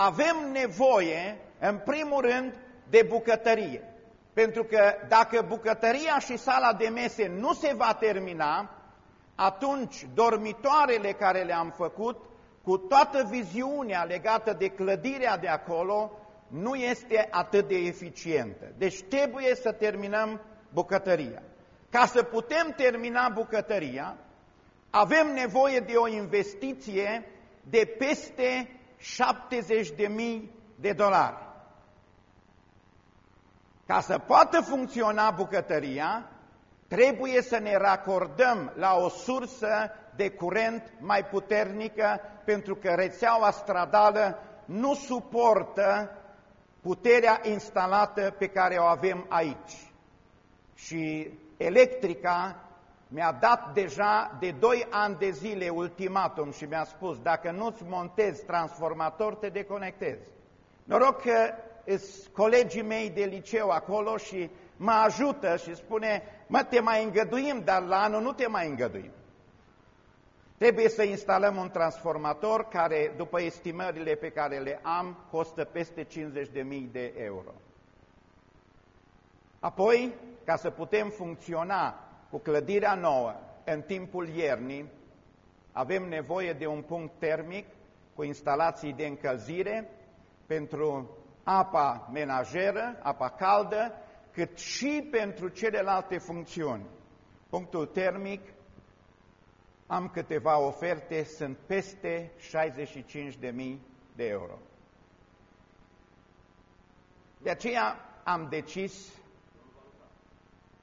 avem nevoie, în primul rând, de bucătărie. Pentru că dacă bucătăria și sala de mese nu se va termina, atunci dormitoarele care le-am făcut, cu toată viziunea legată de clădirea de acolo, nu este atât de eficientă. Deci trebuie să terminăm bucătăria. Ca să putem termina bucătăria, avem nevoie de o investiție de peste 70.000 de dolari. Ca să poată funcționa bucătăria, trebuie să ne racordăm la o sursă de curent mai puternică, pentru că rețeaua stradală nu suportă puterea instalată pe care o avem aici. Și electrica mi-a dat deja de 2 ani de zile ultimatum și mi-a spus, dacă nu-ți montezi transformator, te deconectezi. Noroc că sunt colegii mei de liceu acolo și mă ajută și spune, mă, te mai îngăduim, dar la anul nu te mai îngăduim. Trebuie să instalăm un transformator care, după estimările pe care le am, costă peste 50.000 de euro. Apoi, ca să putem funcționa cu clădirea nouă în timpul iernii, avem nevoie de un punct termic cu instalații de încălzire pentru apa menajeră, apa caldă, cât și pentru celelalte funcțiuni. Punctul termic, am câteva oferte, sunt peste 65.000 de euro. De aceea am decis,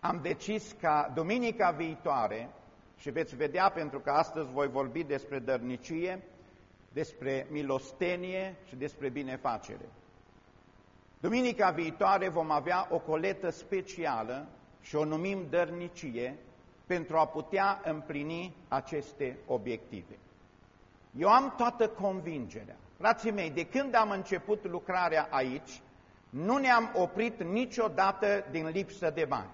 am decis ca duminica viitoare, și veți vedea pentru că astăzi voi vorbi despre dărnicie, despre milostenie și despre binefacere. Duminica viitoare vom avea o coletă specială și o numim dărnicie pentru a putea împlini aceste obiective. Eu am toată convingerea. Frații mei, de când am început lucrarea aici, nu ne-am oprit niciodată din lipsă de bani.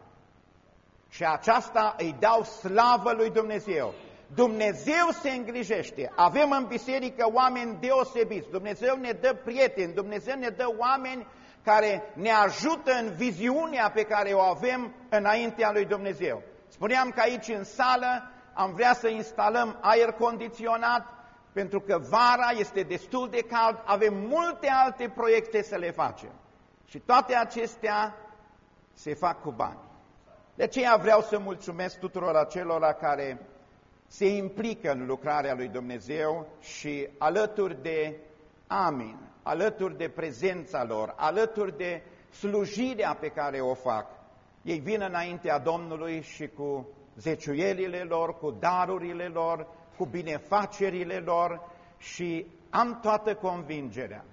Și aceasta îi dau slavă lui Dumnezeu. Dumnezeu se îngrijește. Avem în biserică oameni deosebiți. Dumnezeu ne dă prieteni, Dumnezeu ne dă oameni care ne ajută în viziunea pe care o avem înaintea lui Dumnezeu. Spuneam că aici în sală am vrea să instalăm aer condiționat, pentru că vara este destul de cald, avem multe alte proiecte să le facem. Și toate acestea se fac cu bani. De aceea vreau să mulțumesc tuturor acelora care se implică în lucrarea lui Dumnezeu și alături de amin, alături de prezența lor, alături de slujirea pe care o fac. Ei vin înaintea Domnului și cu zeciuielile lor, cu darurile lor, cu binefacerile lor și am toată convingerea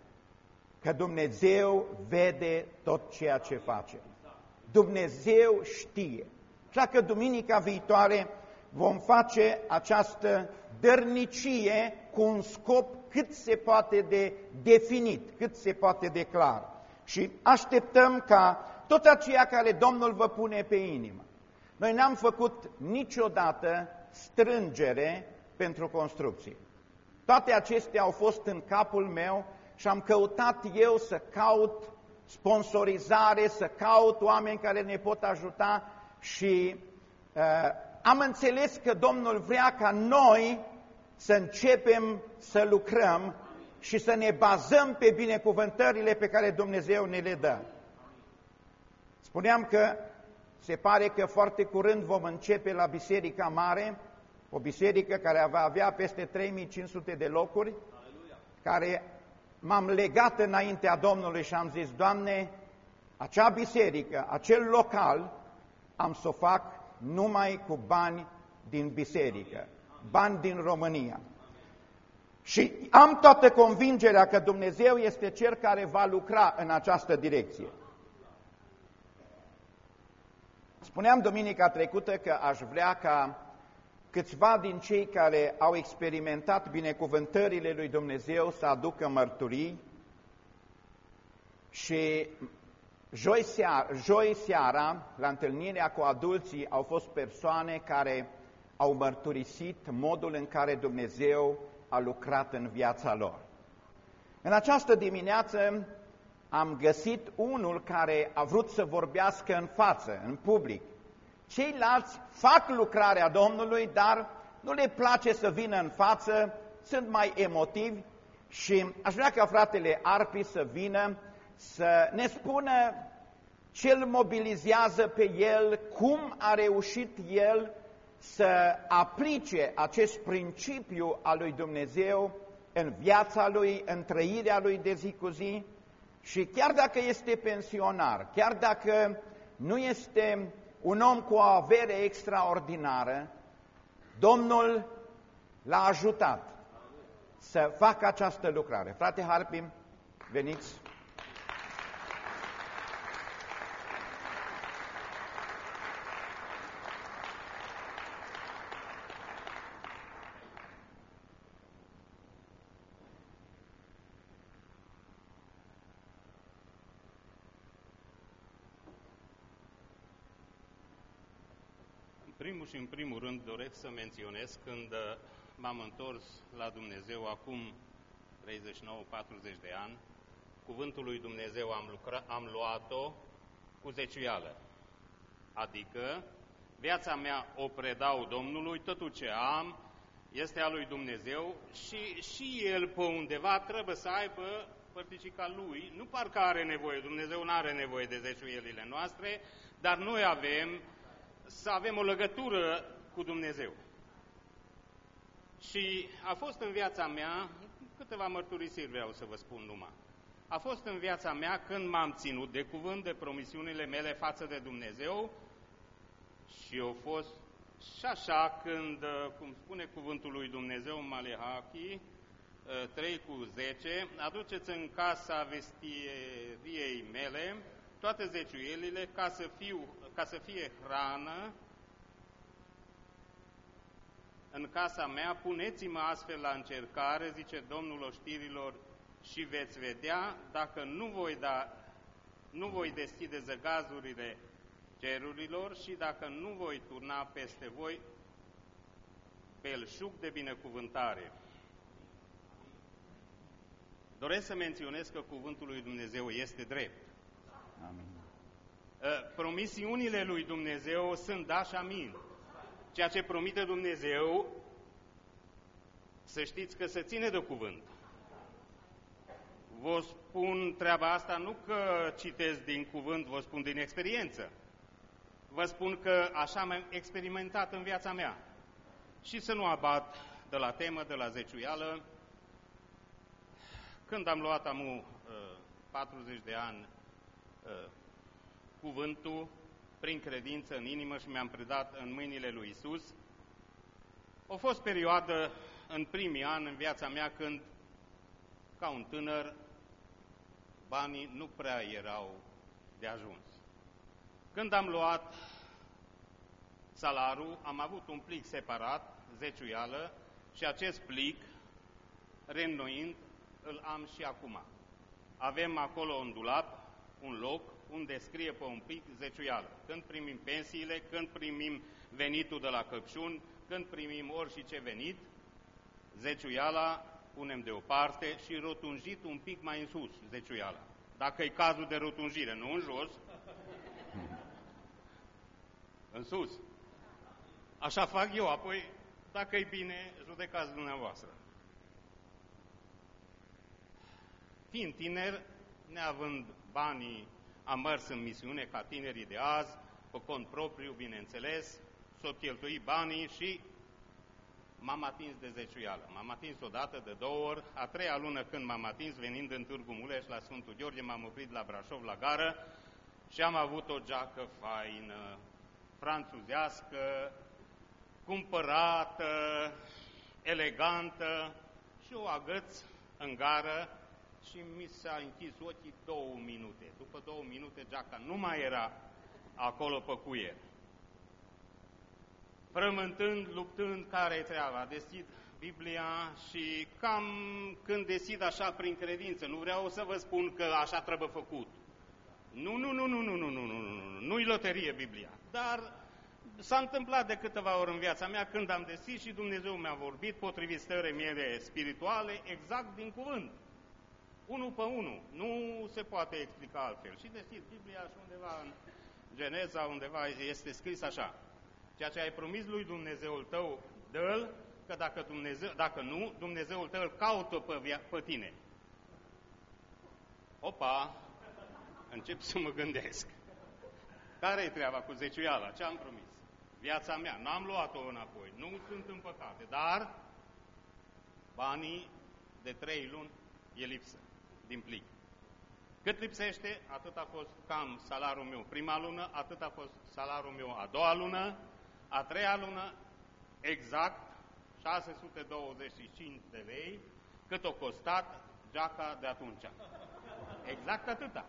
că Dumnezeu vede tot ceea ce facem. Dumnezeu știe. Așa că duminica viitoare vom face această dărnicie cu un scop cât se poate de definit, cât se poate de clar. Și așteptăm ca tot aceea care Domnul vă pune pe inimă. Noi n-am făcut niciodată strângere pentru construcții. Toate acestea au fost în capul meu și am căutat eu să caut sponsorizare, să caut oameni care ne pot ajuta și uh, am înțeles că Domnul vrea ca noi să începem să lucrăm și să ne bazăm pe binecuvântările pe care Dumnezeu ne le dă. Spuneam că se pare că foarte curând vom începe la Biserica Mare, o biserică care va avea peste 3500 de locuri, care m-am legat înaintea Domnului și am zis, Doamne, acea biserică, acel local, am să o fac numai cu bani din biserică bani din România. Și am toată convingerea că Dumnezeu este Cel care va lucra în această direcție. Spuneam duminica trecută că aș vrea ca câțiva din cei care au experimentat binecuvântările lui Dumnezeu să aducă mărturii și joi seara, joi seara, la întâlnirea cu adulții, au fost persoane care au mărturisit modul în care Dumnezeu a lucrat în viața lor. În această dimineață am găsit unul care a vrut să vorbească în față, în public. Ceilalți fac lucrarea Domnului, dar nu le place să vină în față, sunt mai emotivi și aș vrea ca fratele Arpi să vină să ne spună ce îl mobilizează pe el, cum a reușit el să aplice acest principiu al lui Dumnezeu în viața lui, în trăirea lui de zi cu zi. Și chiar dacă este pensionar, chiar dacă nu este un om cu o avere extraordinară, Domnul l-a ajutat să facă această lucrare. Frate Harpim, veniți. primul și în primul rând doresc să menționez când uh, m-am întors la Dumnezeu acum 39-40 de ani, cuvântul lui Dumnezeu am, lucra, am luat-o cu zeciuială. Adică viața mea o predau Domnului, totul ce am este a lui Dumnezeu și, și El pe undeva trebuie să aibă părticica Lui. Nu parcă are nevoie, Dumnezeu nu are nevoie de zeciuielile noastre, dar noi avem să avem o legătură cu Dumnezeu. Și a fost în viața mea, câteva mărturisiri vreau să vă spun numai. A fost în viața mea când m-am ținut de cuvânt, de promisiunile mele față de Dumnezeu și au fost și așa când, cum spune cuvântul lui Dumnezeu în Malehachi, 3 cu 10, aduceți în casa vestieriei mele toate zeciuielile ca să, fiu, ca să fie hrană în casa mea, puneți-mă astfel la încercare, zice Domnul oștirilor, și veți vedea dacă nu voi, da, nu voi deschide zăgazurile cerurilor și dacă nu voi turna peste voi belșug de binecuvântare. Doresc să menționez că cuvântul lui Dumnezeu este drept. Amin. Ă, promisiunile lui Dumnezeu sunt da și amin. Ceea ce promite Dumnezeu, să știți că se ține de cuvânt. Vă spun treaba asta nu că citesc din cuvânt, vă spun din experiență. Vă spun că așa am experimentat în viața mea. Și să nu abat de la temă, de la zeciuială. Când am luat amu 40 de ani Uh, cuvântul prin credință în inimă și mi-am predat în mâinile lui Isus. A fost perioadă în primii ani în viața mea când, ca un tânăr, banii nu prea erau de ajuns. Când am luat salarul, am avut un plic separat, zeciuială, și acest plic, reînnoind, îl am și acum. Avem acolo un dulap un loc unde scrie pe un pic zeciuială. Când primim pensiile, când primim venitul de la căpșuni, când primim orice venit, zeciuiala punem deoparte și rotunjit un pic mai în sus, zeciuiala. Dacă e cazul de rotunjire, nu în jos, în sus. Așa fac eu, apoi, dacă e bine, judecați dumneavoastră. Fiind tiner, neavând banii, am mers în misiune ca tinerii de azi, pe cont propriu, bineînțeles, s-au cheltuit banii și m-am atins de zeciuială. M-am atins o dată, de două ori, a treia lună când m-am atins, venind în Târgu Muleș la Sfântul Gheorghe, m-am oprit la Brașov, la gară, și am avut o geacă faină, franțuzească, cumpărată, elegantă și o agăț în gară și mi s-a închis ochii două minute. După două minute, geaca nu mai era acolo pe cuier. Frământând, luptând, care e treaba? Deschid Biblia și cam când deschid așa prin credință, nu vreau să vă spun că așa trebuie făcut. Nu, nu, nu, nu, nu, nu, nu, nu, nu, nu, nu-i loterie Biblia. Dar s-a întâmplat de câteva ori în viața mea când am deschis și Dumnezeu mi-a vorbit potrivit stării mele spirituale exact din cuvânt. Unul pe unul. Nu se poate explica altfel. Și deschizi Biblia și undeva în Geneza, undeva este scris așa. Ceea ce ai promis lui Dumnezeul tău, dă că dacă, Dumnezeu, dacă nu, Dumnezeul tău îl caută pe, via, pe tine. Opa, încep să mă gândesc. care e treaba cu zeciuiala? Ce am promis? Viața mea. N-am luat-o înapoi. Nu sunt în păcate. Dar banii de trei luni e lipsă din plic. Cât lipsește, atât a fost cam salariul meu prima lună, atât a fost salariul meu a doua lună, a treia lună, exact 625 de lei, cât o costat geaca de atunci. Exact atâta.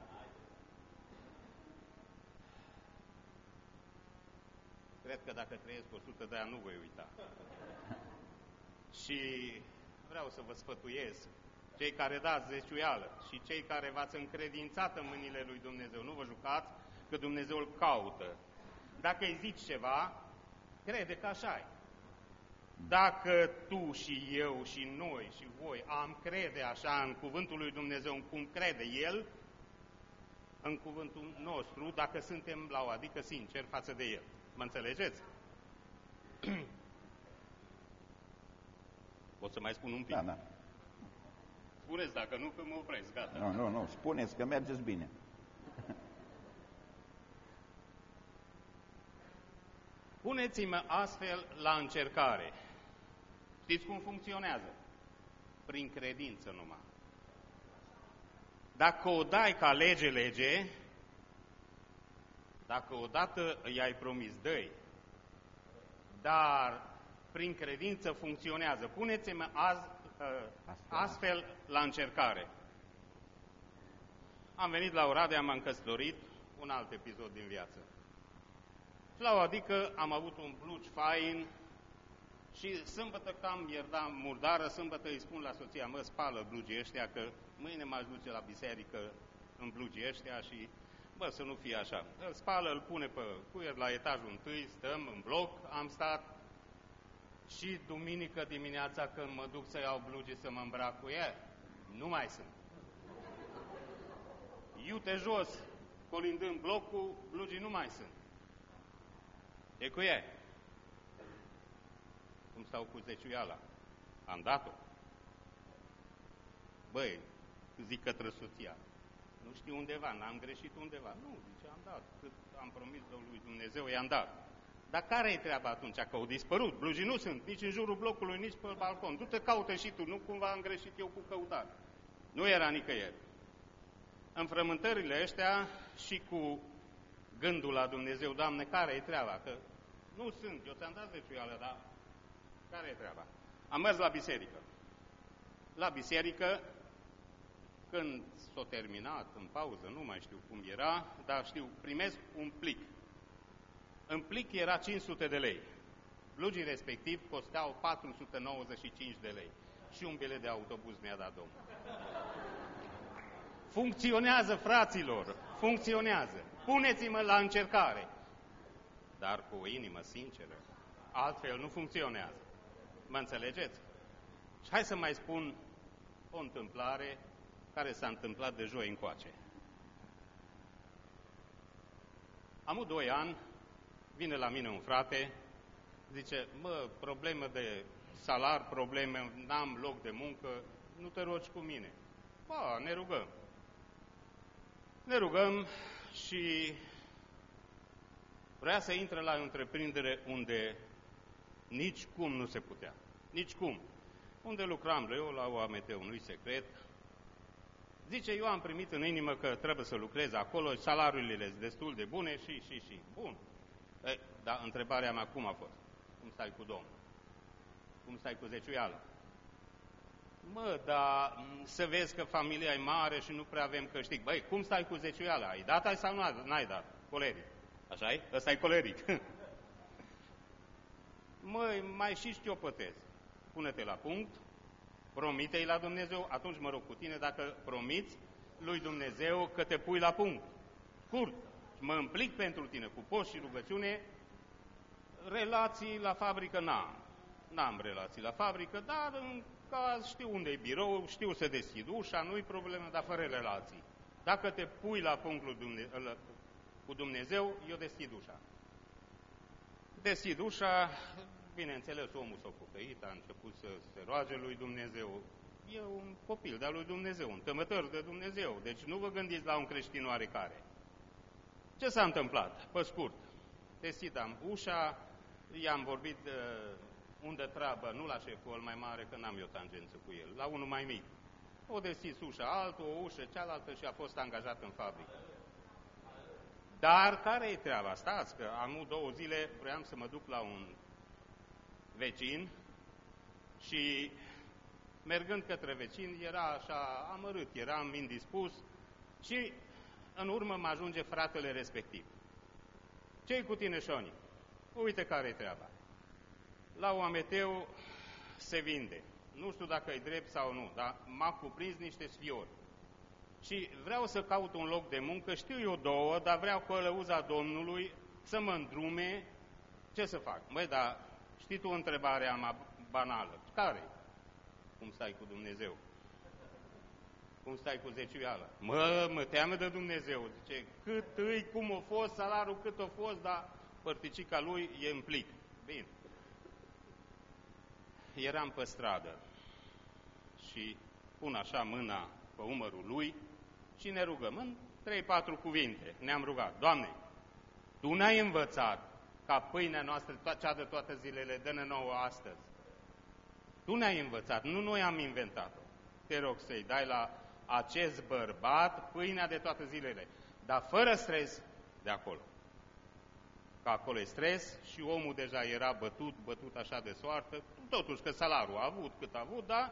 Cred că dacă trăiesc 100 de ani nu voi uita. Și vreau să vă sfătuiesc, cei care dați zeciuială și cei care v-ați încredințat în mâinile lui Dumnezeu, nu vă jucați că Dumnezeu îl caută. Dacă îi zici ceva, crede că așa e. Dacă tu și eu și noi și voi am crede așa în cuvântul lui Dumnezeu, în cum crede El, în cuvântul nostru, dacă suntem la o adică sincer față de El. Mă înțelegeți? Pot să mai spun un pic? Da, da. Spuneți dacă nu, că mă opresc, gata. Nu, nu, nu, spuneți că mergeți bine. Puneți-mă astfel la încercare. Știți cum funcționează? Prin credință numai. Dacă o dai ca lege, lege, dacă odată i-ai promis, dăi, dar prin credință funcționează. Puneți-mă azi, ă, astfel la încercare. Am venit la Oradea, m-am căsătorit, un alt episod din viață. La o adică am avut un blugi fain și sâmbătă cam ierda murdară, sâmbătă îi spun la soția, mă, spală blugii ăștia, că mâine m-aș duce la biserică în blugii ăștia și, bă, să nu fie așa. Îl spală, îl pune pe cuier la etajul întâi, stăm în bloc, am stat și duminică dimineața când mă duc să iau blugii să mă îmbrac cu ea, nu mai sunt. Iute jos, colindând blocul, blugii nu mai sunt. E cu ea. Cum stau cu zeciuiala? Am dat-o. Băi, zic către soția, nu știu undeva, n-am greșit undeva. Nu, zice, am dat. Cât am promis lui Dumnezeu, i-am dat. Dar care e treaba atunci? Că au dispărut. Blujii nu sunt nici în jurul blocului, nici pe balcon. Du-te, caută și tu. Nu cumva am greșit eu cu căutare. Nu era nicăieri. În frământările ăștia și cu gândul la Dumnezeu, Doamne, care e treaba? Că nu sunt, eu ți-am dat zeciuială, dar care e treaba? Am mers la biserică. La biserică, când s-a terminat, în pauză, nu mai știu cum era, dar știu, primesc un plic. În plic era 500 de lei. Blugii respectiv costeau 495 de lei. Și un bilet de autobuz mi-a dat Domnul. Funcționează, fraților, funcționează. Puneți-mă la încercare dar cu o inimă sinceră. Altfel nu funcționează. Mă înțelegeți? Și hai să mai spun o întâmplare care s-a întâmplat de joi încoace. Am doi ani, vine la mine un frate, zice, mă, problemă de salar, probleme, n-am loc de muncă, nu te rogi cu mine. Ba, ne rugăm. Ne rugăm și Vrea să intre la o întreprindere unde nici cum nu se putea. Nici cum. Unde lucram eu la OAMT, unui secret. Zice, eu am primit în inimă că trebuie să lucrez acolo, salariile sunt destul de bune și, și, și. Bun. Ei, dar întrebarea mea cum a fost? Cum stai cu Domnul? Cum stai cu zeciuială? Mă, dar să vezi că familia e mare și nu prea avem câștig. Băi, cum stai cu zeciuiala? Ai dat ai sau nu ai dat? Colegii așa e? Ăsta e coleric. Măi, mai și știopătez. Pune-te la punct, promite-i la Dumnezeu, atunci mă rog cu tine dacă promiți lui Dumnezeu că te pui la punct. Scurt, mă implic pentru tine cu post și rugăciune, relații la fabrică n-am. N-am relații la fabrică, dar în Ca știu unde e birou, știu să deschid ușa, nu-i problemă, dar fără relații. Dacă te pui la punctul Dumne cu Dumnezeu, eu deschid ușa. Deschid ușa, bineînțeles, omul s-a pocăit, a început să se roage lui Dumnezeu. E un copil de-al lui Dumnezeu, un tămător de Dumnezeu. Deci nu vă gândiți la un creștin oarecare. Ce s-a întâmplat? Pe scurt, deschidam ușa, i-am vorbit uh, unde treabă, nu la șeful mai mare, că n-am eu tangență cu el, la unul mai mic. O deschis ușa, altul, o ușă, cealaltă și a fost angajat în fabrică. Dar care e treaba? Stați că am două zile vreau să mă duc la un vecin și mergând către vecin era așa amărât, eram indispus și în urmă mă ajunge fratele respectiv. ce cu tine, Șoni? Uite care e treaba. La Oameteu se vinde. Nu știu dacă e drept sau nu, dar m-a cuprins niște sfiori. Și vreau să caut un loc de muncă, știu eu două, dar vreau cu lăuza Domnului să mă îndrume. Ce să fac? Măi, dar știi tu întrebarea mea banală. Care? Cum stai cu Dumnezeu? Cum stai cu zeciuiala? Mă, mă teamă de Dumnezeu. Zice, cât îi, cum a fost, salarul cât a fost, dar părticica lui e în plic. Bine. Eram pe stradă și pun așa mâna pe umărul lui și ne rugăm în 3-4 cuvinte. Ne-am rugat, Doamne, Tu ne-ai învățat ca pâinea noastră, cea de toate zilele, dă-ne nouă astăzi. Tu ne-ai învățat, nu noi am inventat-o. Te rog să-i dai la acest bărbat pâinea de toate zilele, dar fără stres de acolo. Că acolo e stres și omul deja era bătut, bătut așa de soartă, totuși că salarul a avut cât a avut, dar,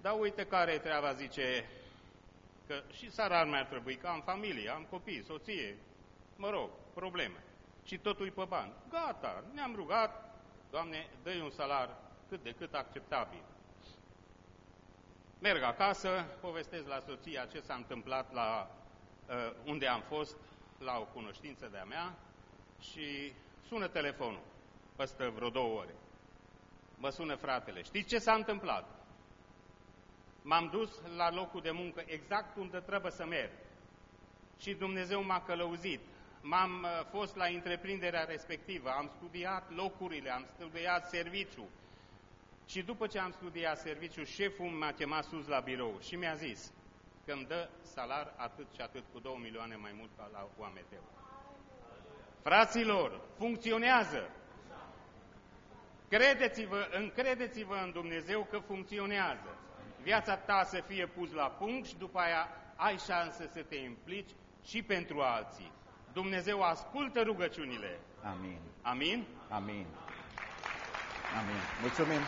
dar uite care e treaba, zice, că și sarar mi-ar trebui, că am familie, am copii, soție, mă rog, probleme. Și totul e pe bani. Gata, ne-am rugat, Doamne, dă un salar cât de cât acceptabil. Merg acasă, povestesc la soția ce s-a întâmplat la uh, unde am fost, la o cunoștință de-a mea și sună telefonul peste vreo două ore. Mă sună fratele. Știți ce s-a întâmplat? M-am dus la locul de muncă exact unde trebuie să merg. Și Dumnezeu m-a călăuzit. M-am uh, fost la întreprinderea respectivă, am studiat locurile, am studiat serviciu. Și după ce am studiat serviciu, șeful m-a chemat sus la birou și mi-a zis că îmi dă salar atât și atât cu 2 milioane mai mult ca la UAMT. Fraților, funcționează! Credeți-vă, încredeți-vă în Dumnezeu că funcționează. Viața ta să fie pus la punct și după aia ai șansă să te implici și pentru alții. Dumnezeu ascultă rugăciunile. Amin. Amin? Amin. Amin. Mulțumim.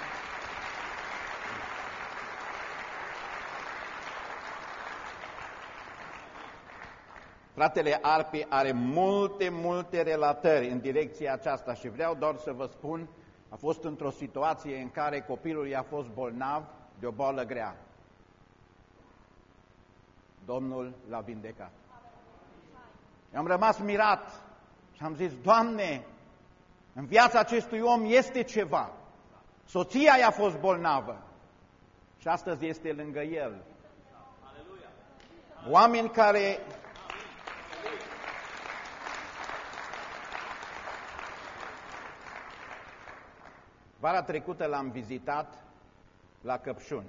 Fratele Arpi are multe, multe relatări în direcția aceasta și vreau doar să vă spun, a fost într-o situație în care copilul i-a fost bolnav de o boală grea. Domnul l-a vindecat. am rămas mirat și am zis, Doamne, în viața acestui om este ceva. Soția i-a fost bolnavă și astăzi este lângă el. Oameni care Vara trecută l-am vizitat la Căpșuni.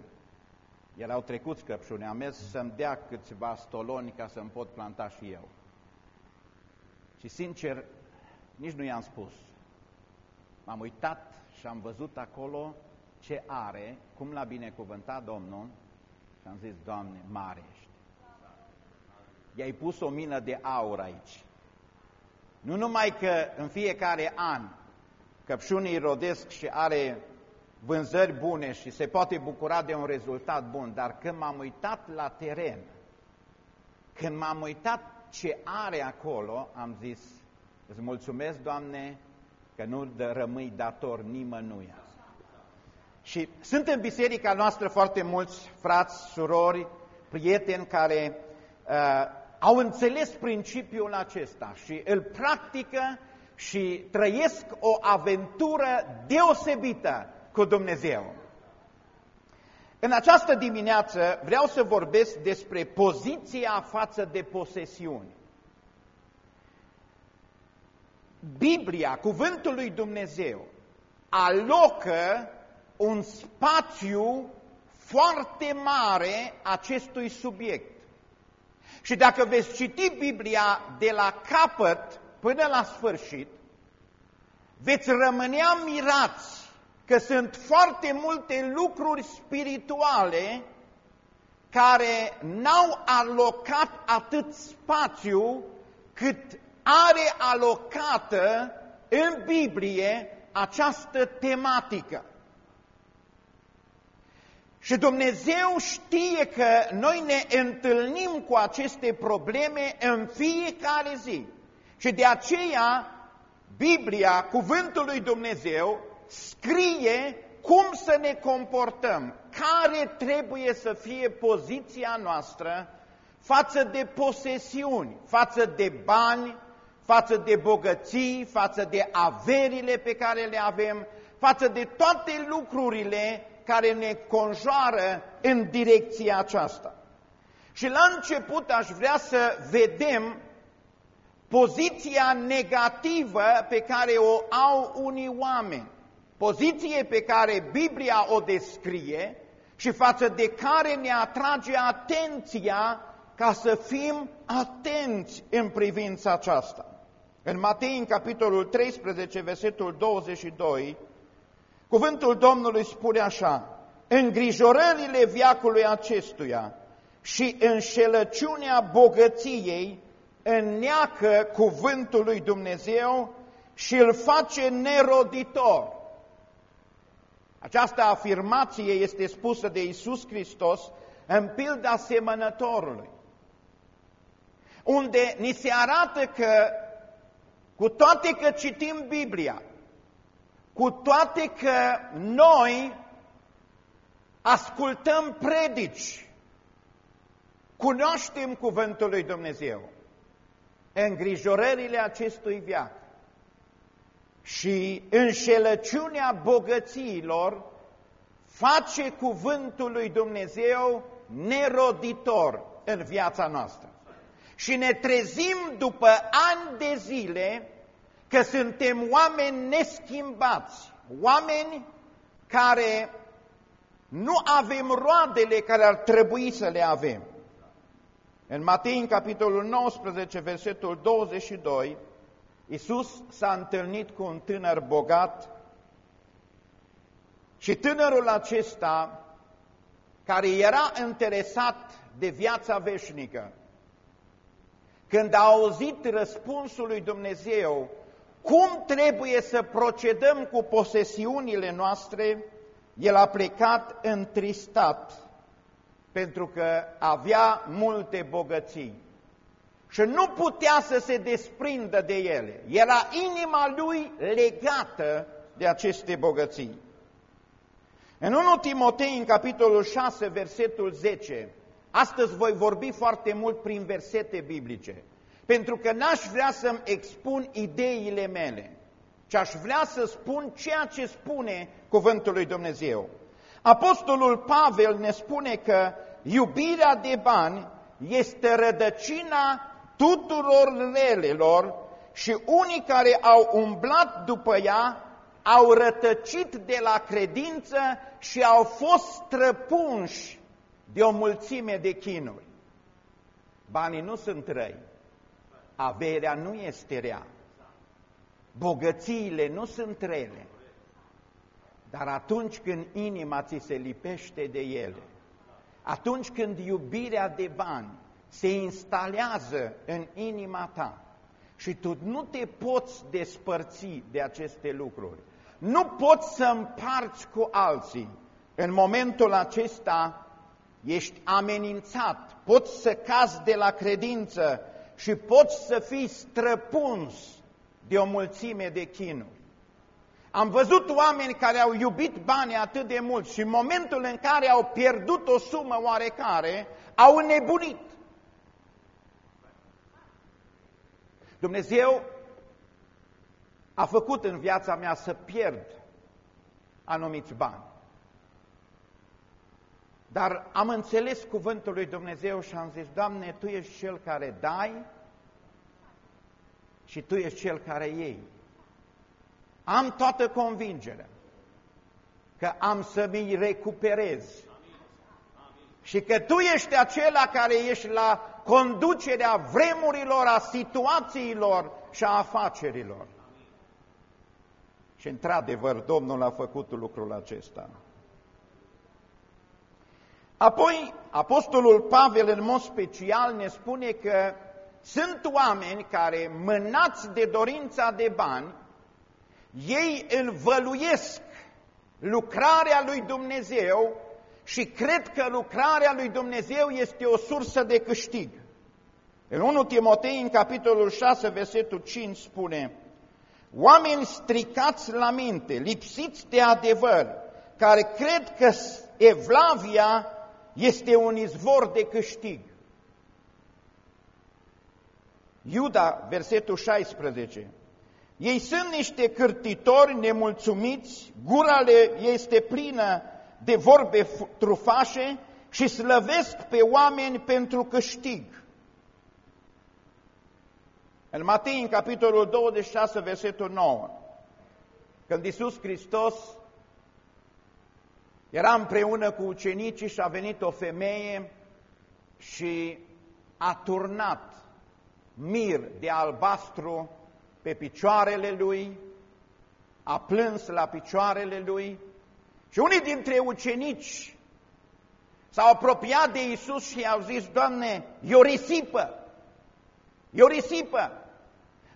Erau trecuți Căpșuni, am mers să-mi dea câțiva stoloni ca să-mi pot planta și eu. Și sincer, nici nu i-am spus. M-am uitat și am văzut acolo ce are, cum l-a binecuvântat Domnul și am zis, Doamne, mare ești. I-ai pus o mină de aur aici. Nu numai că în fiecare an căpșunii rodesc și are vânzări bune și se poate bucura de un rezultat bun, dar când m-am uitat la teren, când m-am uitat ce are acolo, am zis, îți mulțumesc, Doamne, că nu rămâi dator nimănuia. Și sunt în biserica noastră foarte mulți frați, surori, prieteni care uh, au înțeles principiul acesta și îl practică și trăiesc o aventură deosebită cu Dumnezeu. În această dimineață vreau să vorbesc despre poziția față de posesiuni. Biblia, cuvântul lui Dumnezeu, alocă un spațiu foarte mare acestui subiect. Și dacă veți citi Biblia de la capăt până la sfârșit, veți rămânea mirați că sunt foarte multe lucruri spirituale care n-au alocat atât spațiu cât are alocată în Biblie această tematică. Și Dumnezeu știe că noi ne întâlnim cu aceste probleme în fiecare zi. Și de aceea Biblia, cuvântul lui Dumnezeu, scrie cum să ne comportăm, care trebuie să fie poziția noastră față de posesiuni, față de bani, față de bogății, față de averile pe care le avem, față de toate lucrurile care ne conjoară în direcția aceasta. Și la început aș vrea să vedem poziția negativă pe care o au unii oameni, poziție pe care Biblia o descrie și față de care ne atrage atenția ca să fim atenți în privința aceasta. În Matei, în capitolul 13, versetul 22, cuvântul Domnului spune așa, îngrijorările viacului acestuia și înșelăciunea bogăției înneacă cuvântul lui Dumnezeu și îl face neroditor. Această afirmație este spusă de Isus Hristos în pilda semănătorului, unde ni se arată că cu toate că citim Biblia, cu toate că noi ascultăm predici, cunoaștem cuvântul lui Dumnezeu, îngrijorările acestui viac și înșelăciunea bogățiilor face cuvântul lui Dumnezeu neroditor în viața noastră. Și ne trezim după ani de zile că suntem oameni neschimbați, oameni care nu avem roadele care ar trebui să le avem. În Matei, în capitolul 19, versetul 22, Iisus s-a întâlnit cu un tânăr bogat și tânărul acesta, care era interesat de viața veșnică, când a auzit răspunsul lui Dumnezeu, cum trebuie să procedăm cu posesiunile noastre, el a plecat întristat, pentru că avea multe bogății și nu putea să se desprindă de ele. Era inima lui legată de aceste bogății. În 1 Timotei, în capitolul 6, versetul 10, astăzi voi vorbi foarte mult prin versete biblice, pentru că n-aș vrea să-mi expun ideile mele, ci aș vrea să spun ceea ce spune cuvântul lui Dumnezeu. Apostolul Pavel ne spune că iubirea de bani este rădăcina tuturor relelor și unii care au umblat după ea au rătăcit de la credință și au fost străpunși de o mulțime de chinuri. Banii nu sunt răi, averea nu este rea, bogățiile nu sunt rele, dar atunci când inima ți se lipește de ele, atunci când iubirea de bani se instalează în inima ta și tu nu te poți despărți de aceste lucruri, nu poți să împarți cu alții, în momentul acesta ești amenințat, poți să cazi de la credință și poți să fii străpuns de o mulțime de chinuri. Am văzut oameni care au iubit banii atât de mult și în momentul în care au pierdut o sumă oarecare, au înnebunit. Dumnezeu a făcut în viața mea să pierd anumiți bani. Dar am înțeles cuvântul lui Dumnezeu și am zis, Doamne, Tu ești Cel care dai și Tu ești Cel care iei. Am toată convingerea că am să mi recuperez și că Tu ești acela care ești la conducerea vremurilor, a situațiilor și a afacerilor. Și într-adevăr, Domnul a făcut lucrul acesta. Apoi, Apostolul Pavel, în mod special, ne spune că sunt oameni care, mânați de dorința de bani, ei învăluiesc lucrarea lui Dumnezeu și cred că lucrarea lui Dumnezeu este o sursă de câștig. În 1 Timotei, în capitolul 6, versetul 5, spune Oameni stricați la minte, lipsiți de adevăr, care cred că Evlavia este un izvor de câștig. Iuda, versetul 16. Ei sunt niște cârtitori nemulțumiți, gura le este plină de vorbe trufașe și slăvesc pe oameni pentru câștig. În Matei, în capitolul 26, versetul 9, când Iisus Hristos era împreună cu ucenicii și a venit o femeie și a turnat mir de albastru pe picioarele lui, a plâns la picioarele lui și unii dintre ucenici s-au apropiat de Isus și au zis, Doamne, e o risipă, e o risipă.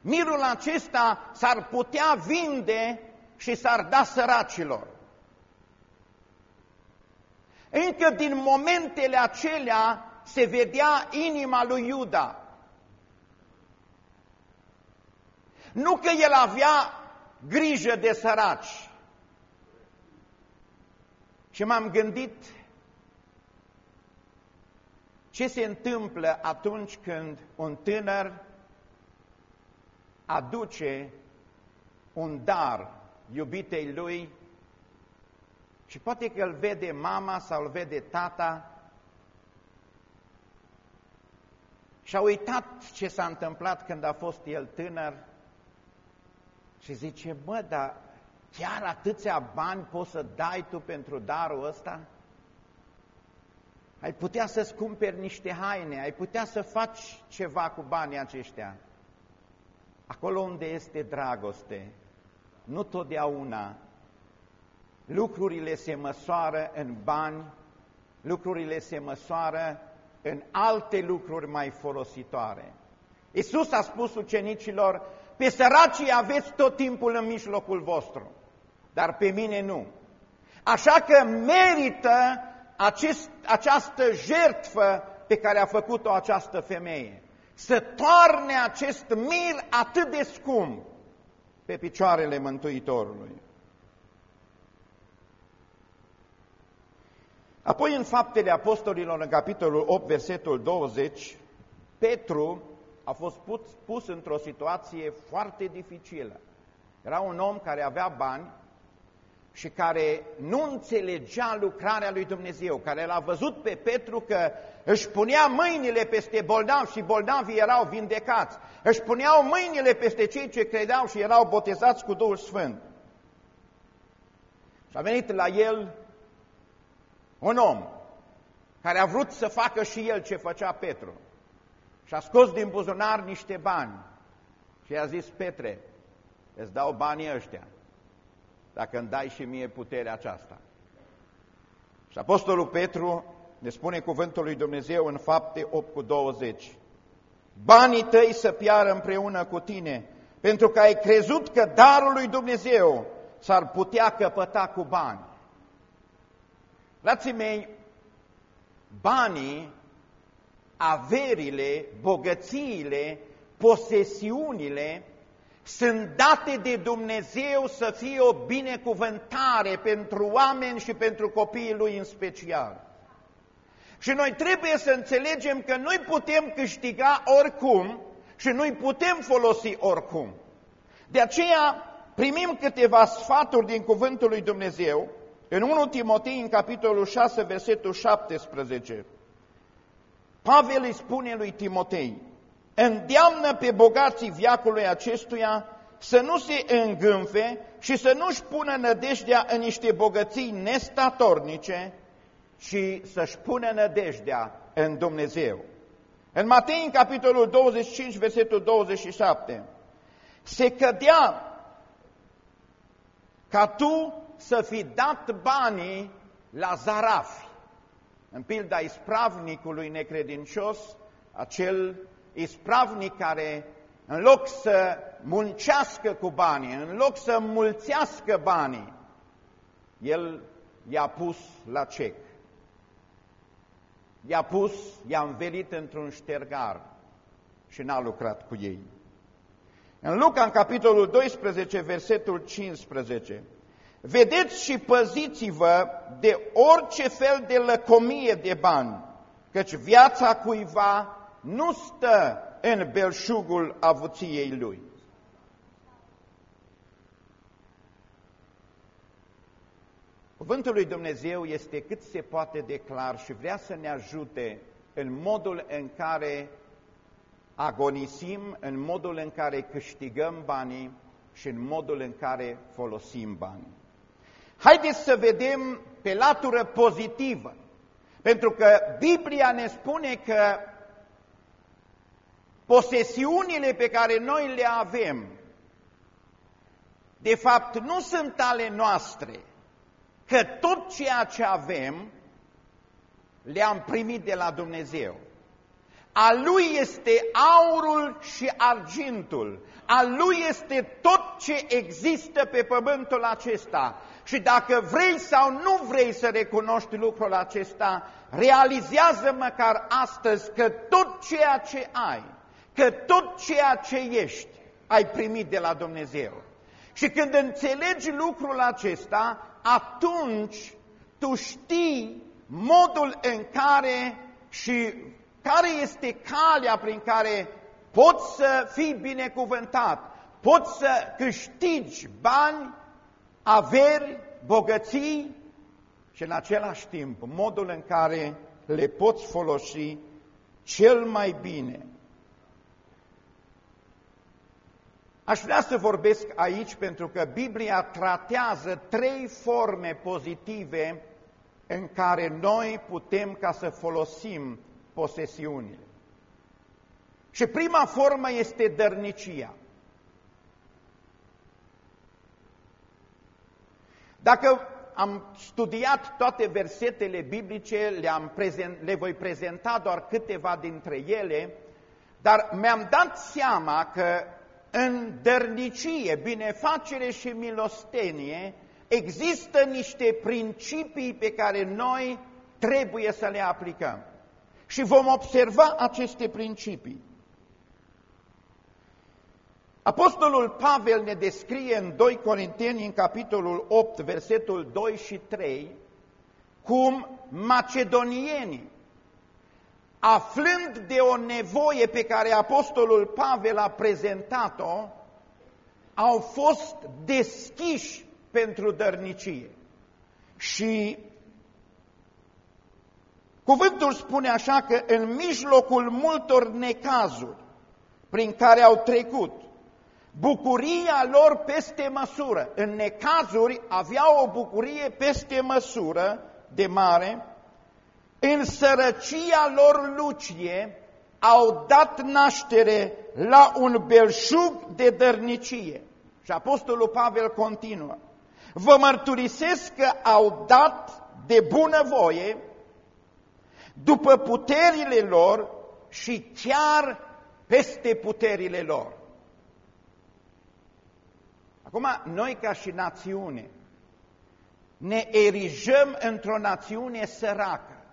Mirul acesta s-ar putea vinde și s-ar da săracilor. Încă din momentele acelea se vedea inima lui Iuda. Nu că el avea grijă de săraci. Și m-am gândit ce se întâmplă atunci când un tânăr aduce un dar iubitei lui și poate că îl vede mama sau îl vede tata și a uitat ce s-a întâmplat când a fost el tânăr și zice, mă, dar chiar atâția bani poți să dai tu pentru darul ăsta? Ai putea să-ți cumperi niște haine, ai putea să faci ceva cu banii aceștia. Acolo unde este dragoste, nu totdeauna lucrurile se măsoară în bani, lucrurile se măsoară în alte lucruri mai folositoare. Iisus a spus ucenicilor, pe săracii aveți tot timpul în mijlocul vostru, dar pe mine nu. Așa că merită acest, această jertfă pe care a făcut-o această femeie. Să toarne acest mir atât de scump pe picioarele Mântuitorului. Apoi în Faptele Apostolilor, în capitolul 8, versetul 20, Petru a fost pus, pus într-o situație foarte dificilă. Era un om care avea bani și care nu înțelegea lucrarea lui Dumnezeu, care l-a văzut pe Petru că își punea mâinile peste bolnavi și bolnavii erau vindecați, își puneau mâinile peste cei ce credeau și erau botezați cu Duhul Sfânt. Și a venit la el un om care a vrut să facă și el ce făcea Petru și a scos din buzunar niște bani și i-a zis, Petre, îți dau banii ăștia dacă îmi dai și mie puterea aceasta. Și Apostolul Petru ne spune cuvântul lui Dumnezeu în fapte 8 cu 20. Banii tăi să piară împreună cu tine, pentru că ai crezut că darul lui Dumnezeu s-ar putea căpăta cu bani. Frații mei, banii, averile, bogățiile, posesiunile sunt date de Dumnezeu să fie o binecuvântare pentru oameni și pentru copiii Lui în special. Și noi trebuie să înțelegem că noi putem câștiga oricum și noi putem folosi oricum. De aceea primim câteva sfaturi din Cuvântul lui Dumnezeu În 1 Timotei, în capitolul 6, versetul 17, Pavel îi spune lui Timotei, îndeamnă pe bogații viacului acestuia să nu se îngânfe și să nu-și pună nădejdea în niște bogății nestatornice, ci să-și pună nădejdea în Dumnezeu. În Matei, în capitolul 25, versetul 27, se cădea ca tu să fi dat banii la zarafi. În pilda ispravnicului necredincios, acel ispravnic care în loc să muncească cu banii, în loc să mulțească banii, el i-a pus la cec. I-a pus, i-a învelit într-un ștergar și n-a lucrat cu ei. În Luca, în capitolul 12, versetul 15, Vedeți și păziți-vă de orice fel de lăcomie de bani, căci viața cuiva nu stă în belșugul avuției lui. Cuvântul lui Dumnezeu este cât se poate de clar și vrea să ne ajute în modul în care agonisim, în modul în care câștigăm banii și în modul în care folosim banii. Haideți să vedem pe latură pozitivă, pentru că Biblia ne spune că posesiunile pe care noi le avem, de fapt nu sunt ale noastre, că tot ceea ce avem le-am primit de la Dumnezeu. A Lui este aurul și argintul, a Lui este tot ce există pe pământul acesta. Și dacă vrei sau nu vrei să recunoști lucrul acesta, realizează măcar astăzi că tot ceea ce ai, că tot ceea ce ești, ai primit de la Dumnezeu. Și când înțelegi lucrul acesta, atunci tu știi modul în care și care este calea prin care poți să fii binecuvântat, poți să câștigi bani, averi, bogății și în același timp modul în care le poți folosi cel mai bine. Aș vrea să vorbesc aici pentru că Biblia tratează trei forme pozitive în care noi putem ca să folosim posesiunile. Și prima formă este dărnicia. Dacă am studiat toate versetele biblice, le-am prezent, le voi prezenta doar câteva dintre ele, dar mi-am dat seama că în dărnicie, binefacere și milostenie există niște principii pe care noi trebuie să le aplicăm. Și vom observa aceste principii. Apostolul Pavel ne descrie în 2 Corinteni, în capitolul 8, versetul 2 și 3, cum macedonienii, aflând de o nevoie pe care apostolul Pavel a prezentat-o, au fost deschiși pentru dărnicie. Și cuvântul spune așa că în mijlocul multor necazuri prin care au trecut, bucuria lor peste măsură. În necazuri aveau o bucurie peste măsură de mare, în sărăcia lor lucie au dat naștere la un belșug de dărnicie. Și Apostolul Pavel continuă. Vă mărturisesc că au dat de bunăvoie după puterile lor și chiar peste puterile lor. Acum, noi ca și națiune ne erijăm într-o națiune săracă.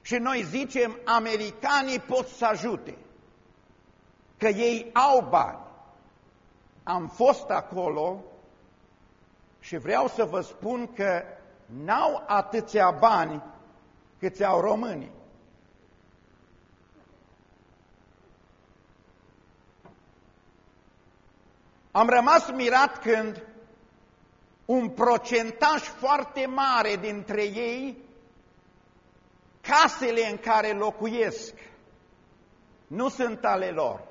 Și noi zicem, americanii pot să ajute, că ei au bani. Am fost acolo și vreau să vă spun că n-au atâția bani câți au românii. Am rămas mirat când un procentaj foarte mare dintre ei, casele în care locuiesc nu sunt ale lor.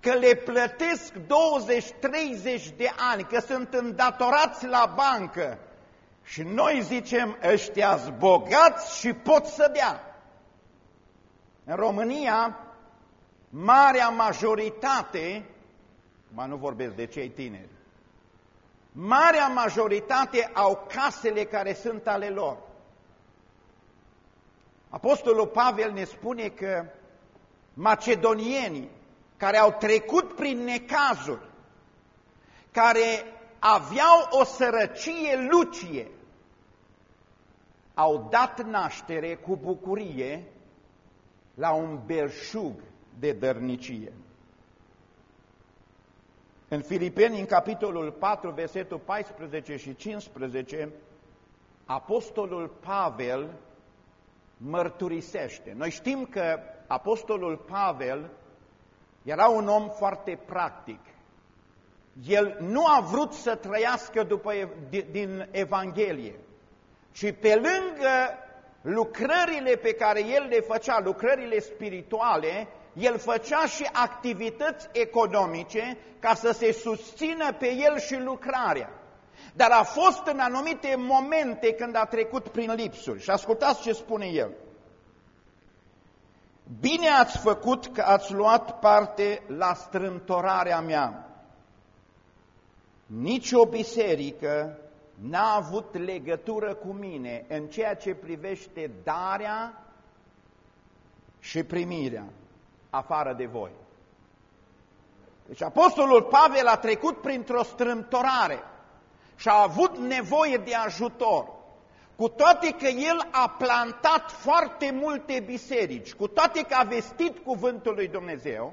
Că le plătesc 20-30 de ani, că sunt îndatorați la bancă. Și noi zicem, ăștia bogați și pot să dea. În România, marea majoritate, mă nu vorbesc de cei tineri, marea majoritate au casele care sunt ale lor. Apostolul Pavel ne spune că macedonienii care au trecut prin necazuri, care aveau o sărăcie lucie, au dat naștere cu bucurie la un belșug de dărnicie. În Filipeni, în capitolul 4, versetul 14 și 15, Apostolul Pavel mărturisește. Noi știm că Apostolul Pavel era un om foarte practic. El nu a vrut să trăiască după, din Evanghelie, ci pe lângă lucrările pe care el le făcea, lucrările spirituale, el făcea și activități economice ca să se susțină pe el și lucrarea. Dar a fost în anumite momente când a trecut prin lipsuri. Și ascultați ce spune el. Bine ați făcut că ați luat parte la strântorarea mea. Nici o biserică n-a avut legătură cu mine în ceea ce privește darea și primirea afară de voi. Deci Apostolul Pavel a trecut printr-o strâmtorare și a avut nevoie de ajutor. Cu toate că el a plantat foarte multe biserici, cu toate că a vestit cuvântul lui Dumnezeu,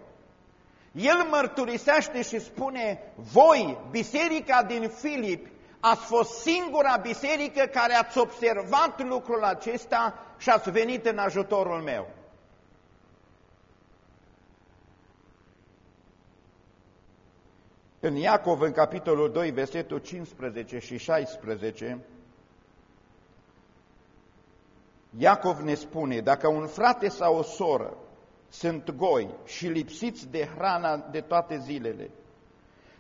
el mărturisește și spune, voi, biserica din Filip, ați fost singura biserică care ați observat lucrul acesta și ați venit în ajutorul meu. În Iacov, în capitolul 2, versetul 15 și 16, Iacov ne spune, dacă un frate sau o soră sunt goi și lipsiți de hrana de toate zilele,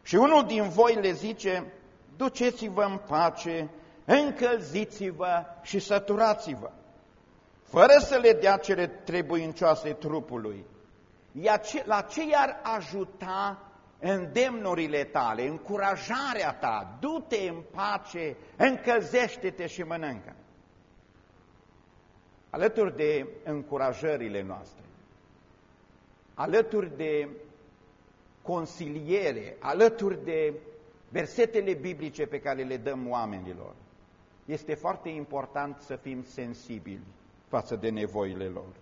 și unul din voi le zice, duceți-vă în pace, încălziți-vă și săturați-vă, fără să le dea cele trebuincioase trupului. La ce i-ar ajuta îndemnurile tale, încurajarea ta, du-te în pace, încălzește-te și mănâncă. Alături de încurajările noastre, alături de consiliere, alături de versetele biblice pe care le dăm oamenilor, este foarte important să fim sensibili față de nevoile lor.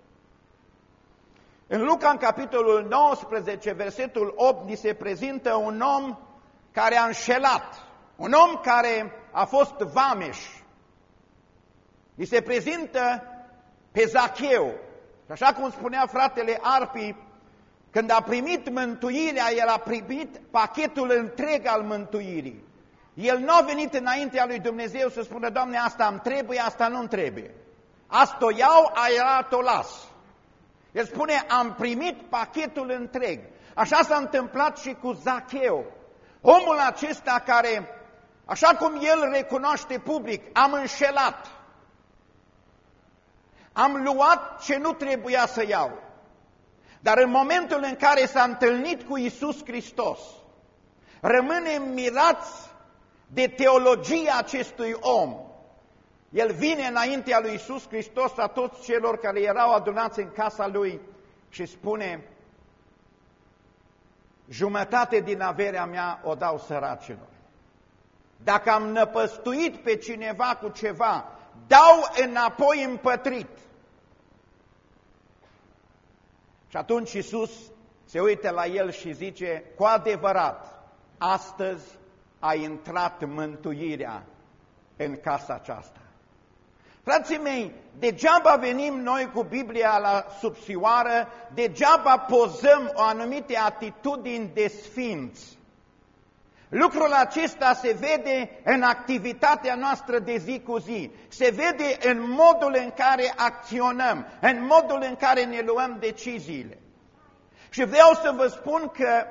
În Luca, în capitolul 19, versetul 8, ni se prezintă un om care a înșelat, un om care a fost vameș. Ni se prezintă pe Zacheu. Și așa cum spunea fratele Arpi, când a primit mântuirea, el a primit pachetul întreg al mântuirii. El nu a venit înaintea lui Dumnezeu să spună, Doamne, asta îmi trebuie, asta nu-mi trebuie. Asta o iau, aia o las. El spune, am primit pachetul întreg. Așa s-a întâmplat și cu Zacheu. Omul acesta care, așa cum el recunoaște public, am înșelat. Am luat ce nu trebuia să iau. Dar în momentul în care s-a întâlnit cu Isus Hristos, rămâne mirați de teologia acestui om. El vine înaintea lui Isus Hristos a toți celor care erau adunați în casa lui și spune, jumătate din averea mea o dau săracilor. Dacă am năpăstuit pe cineva cu ceva, dau înapoi împătrit. Și atunci Iisus se uită la el și zice, cu adevărat, astăzi a intrat mântuirea în casa aceasta. Frații mei, degeaba venim noi cu Biblia la subsioară, degeaba pozăm o anumite atitudini de sfinți. Lucrul acesta se vede în activitatea noastră de zi cu zi, se vede în modul în care acționăm, în modul în care ne luăm deciziile. Și vreau să vă spun că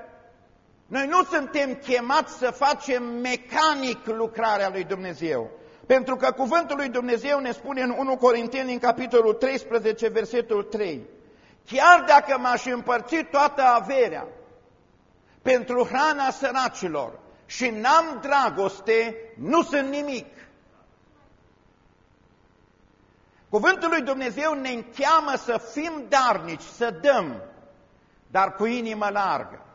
noi nu suntem chemați să facem mecanic lucrarea lui Dumnezeu. Pentru că cuvântul lui Dumnezeu ne spune în 1 Corinteni, în capitolul 13, versetul 3, Chiar dacă m-aș împărți toată averea pentru hrana săracilor și n-am dragoste, nu sunt nimic. Cuvântul lui Dumnezeu ne încheamă să fim darnici, să dăm, dar cu inimă largă.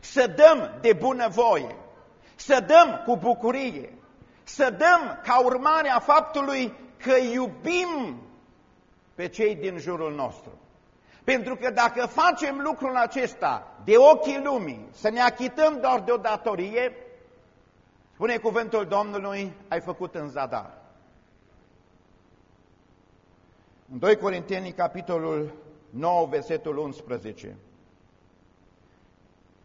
Să dăm de bunăvoie, să dăm cu bucurie, să dăm ca urmare a faptului că iubim pe cei din jurul nostru. Pentru că dacă facem lucrul acesta de ochii lumii, să ne achităm doar de o datorie, spune cuvântul Domnului, ai făcut în zadar. În 2 Corinteni, capitolul 9, versetul 11.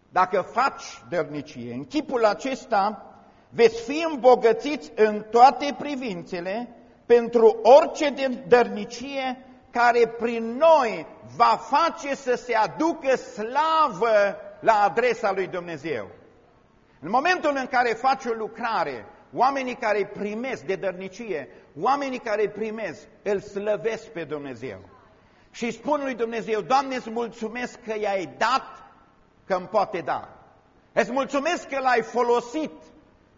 Dacă faci dărnicie, în chipul acesta veți fi îmbogățiți în toate privințele pentru orice dărnicie care prin noi va face să se aducă slavă la adresa lui Dumnezeu. În momentul în care faci o lucrare, oamenii care primesc de dărnicie, oamenii care primesc, îl slăvesc pe Dumnezeu. Și spun lui Dumnezeu, Doamne, îți mulțumesc că i-ai dat, că îmi poate da. Îți mulțumesc că l-ai folosit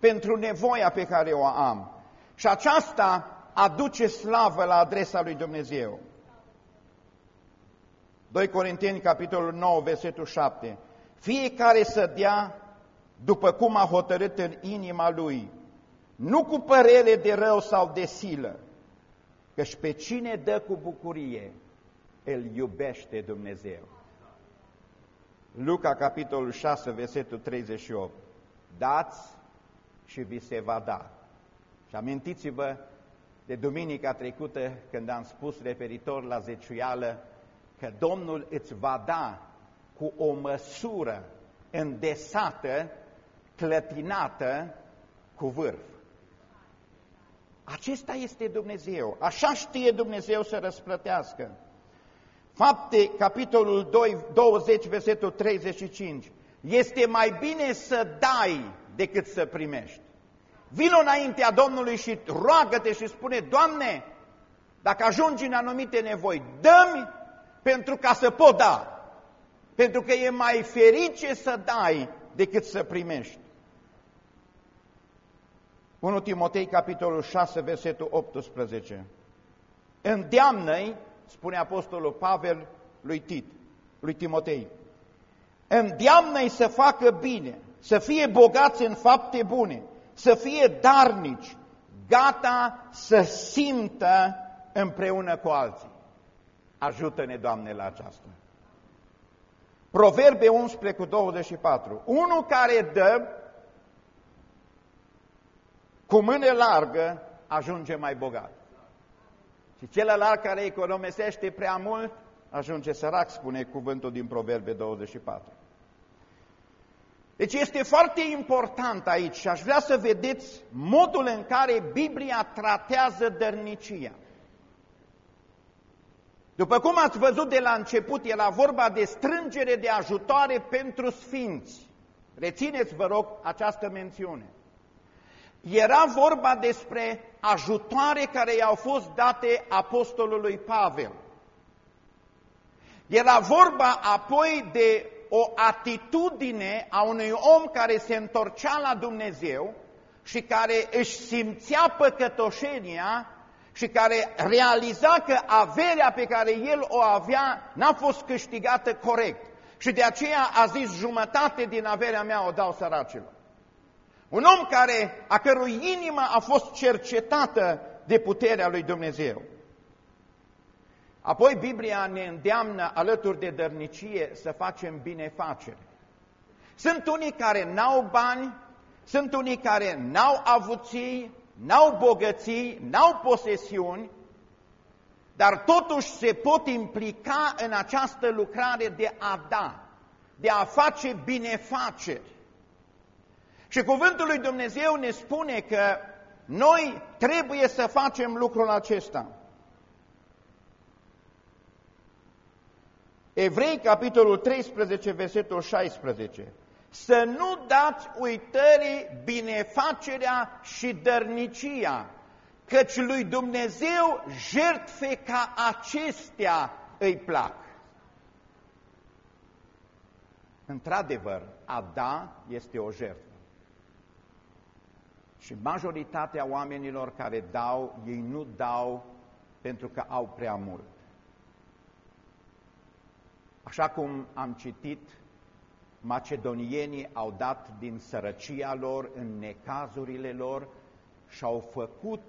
pentru nevoia pe care o am. Și aceasta aduce slavă la adresa lui Dumnezeu. 2 Corinteni, capitolul 9, versetul 7. Fiecare să dea după cum a hotărât în inima lui, nu cu părere de rău sau de silă, căci pe cine dă cu bucurie, îl iubește Dumnezeu. Luca, capitolul 6, versetul 38. Dați și vi se va da. Și amintiți-vă de duminica trecută când am spus referitor la zeciuială că Domnul îți va da cu o măsură îndesată, clătinată cu vârf. Acesta este Dumnezeu. Așa știe Dumnezeu să răsplătească. Fapte, capitolul 2, 20, versetul 35. Este mai bine să dai decât să primești. Vino înaintea Domnului și roagă-te și spune, Doamne, dacă ajungi în anumite nevoi, dă-mi pentru ca să pot da. Pentru că e mai ferice să dai decât să primești. 1 Timotei, capitolul 6, versetul 18. Îndeamnă-i, spune Apostolul Pavel lui Tit, lui Timotei, îndeamnă-i să facă bine, să fie bogați în fapte bune, să fie darnici, gata să simtă împreună cu alții. Ajută-ne, Doamne, la aceasta. Proverbe 11 cu 24. Unul care dă cu mână largă ajunge mai bogat. Și celălalt care economisește prea mult ajunge sărac, spune cuvântul din Proverbe 24. Deci este foarte important aici și aș vrea să vedeți modul în care Biblia tratează dărnicia. După cum ați văzut de la început, era vorba de strângere de ajutoare pentru sfinți. Rețineți, vă rog, această mențiune. Era vorba despre ajutoare care i-au fost date apostolului Pavel. Era vorba apoi de o atitudine a unui om care se întorcea la Dumnezeu și care își simțea păcătoșenia și care realiza că averea pe care el o avea n-a fost câștigată corect. Și de aceea a zis, jumătate din averea mea o dau săracilor. Un om care, a cărui inimă a fost cercetată de puterea lui Dumnezeu. Apoi Biblia ne îndeamnă alături de dărnicie să facem binefacere. Sunt unii care n-au bani, sunt unii care n-au avuții, n-au bogății, n-au posesiuni, dar totuși se pot implica în această lucrare de a da, de a face binefaceri. Și cuvântul lui Dumnezeu ne spune că noi trebuie să facem lucrul acesta. Evrei, capitolul 13, versetul 16. Să nu dați uitării binefacerea și dărnicia, căci lui Dumnezeu jertfe ca acestea îi plac. Într-adevăr, a da este o jertfă. Și majoritatea oamenilor care dau, ei nu dau pentru că au prea mult. Așa cum am citit, macedonienii au dat din sărăcia lor, în necazurile lor și au făcut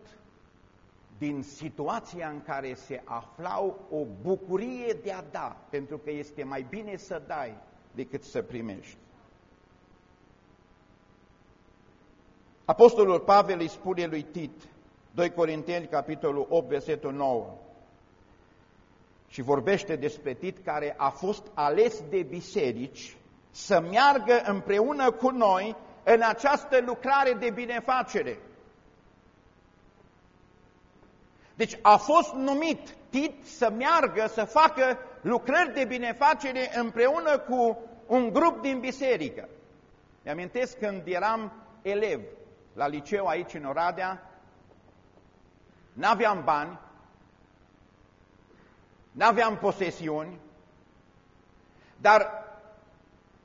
din situația în care se aflau o bucurie de a da, pentru că este mai bine să dai decât să primești. Apostolul Pavel îi spune lui Tit, 2 Corinteni, capitolul 8, versetul 9, și vorbește despre Tit care a fost ales de biserici să meargă împreună cu noi în această lucrare de binefacere. Deci a fost numit Tit să meargă, să facă lucrări de binefacere împreună cu un grup din biserică. Mi-amintesc când eram elev la liceu aici în Oradea, n-aveam bani, n-aveam posesiuni, dar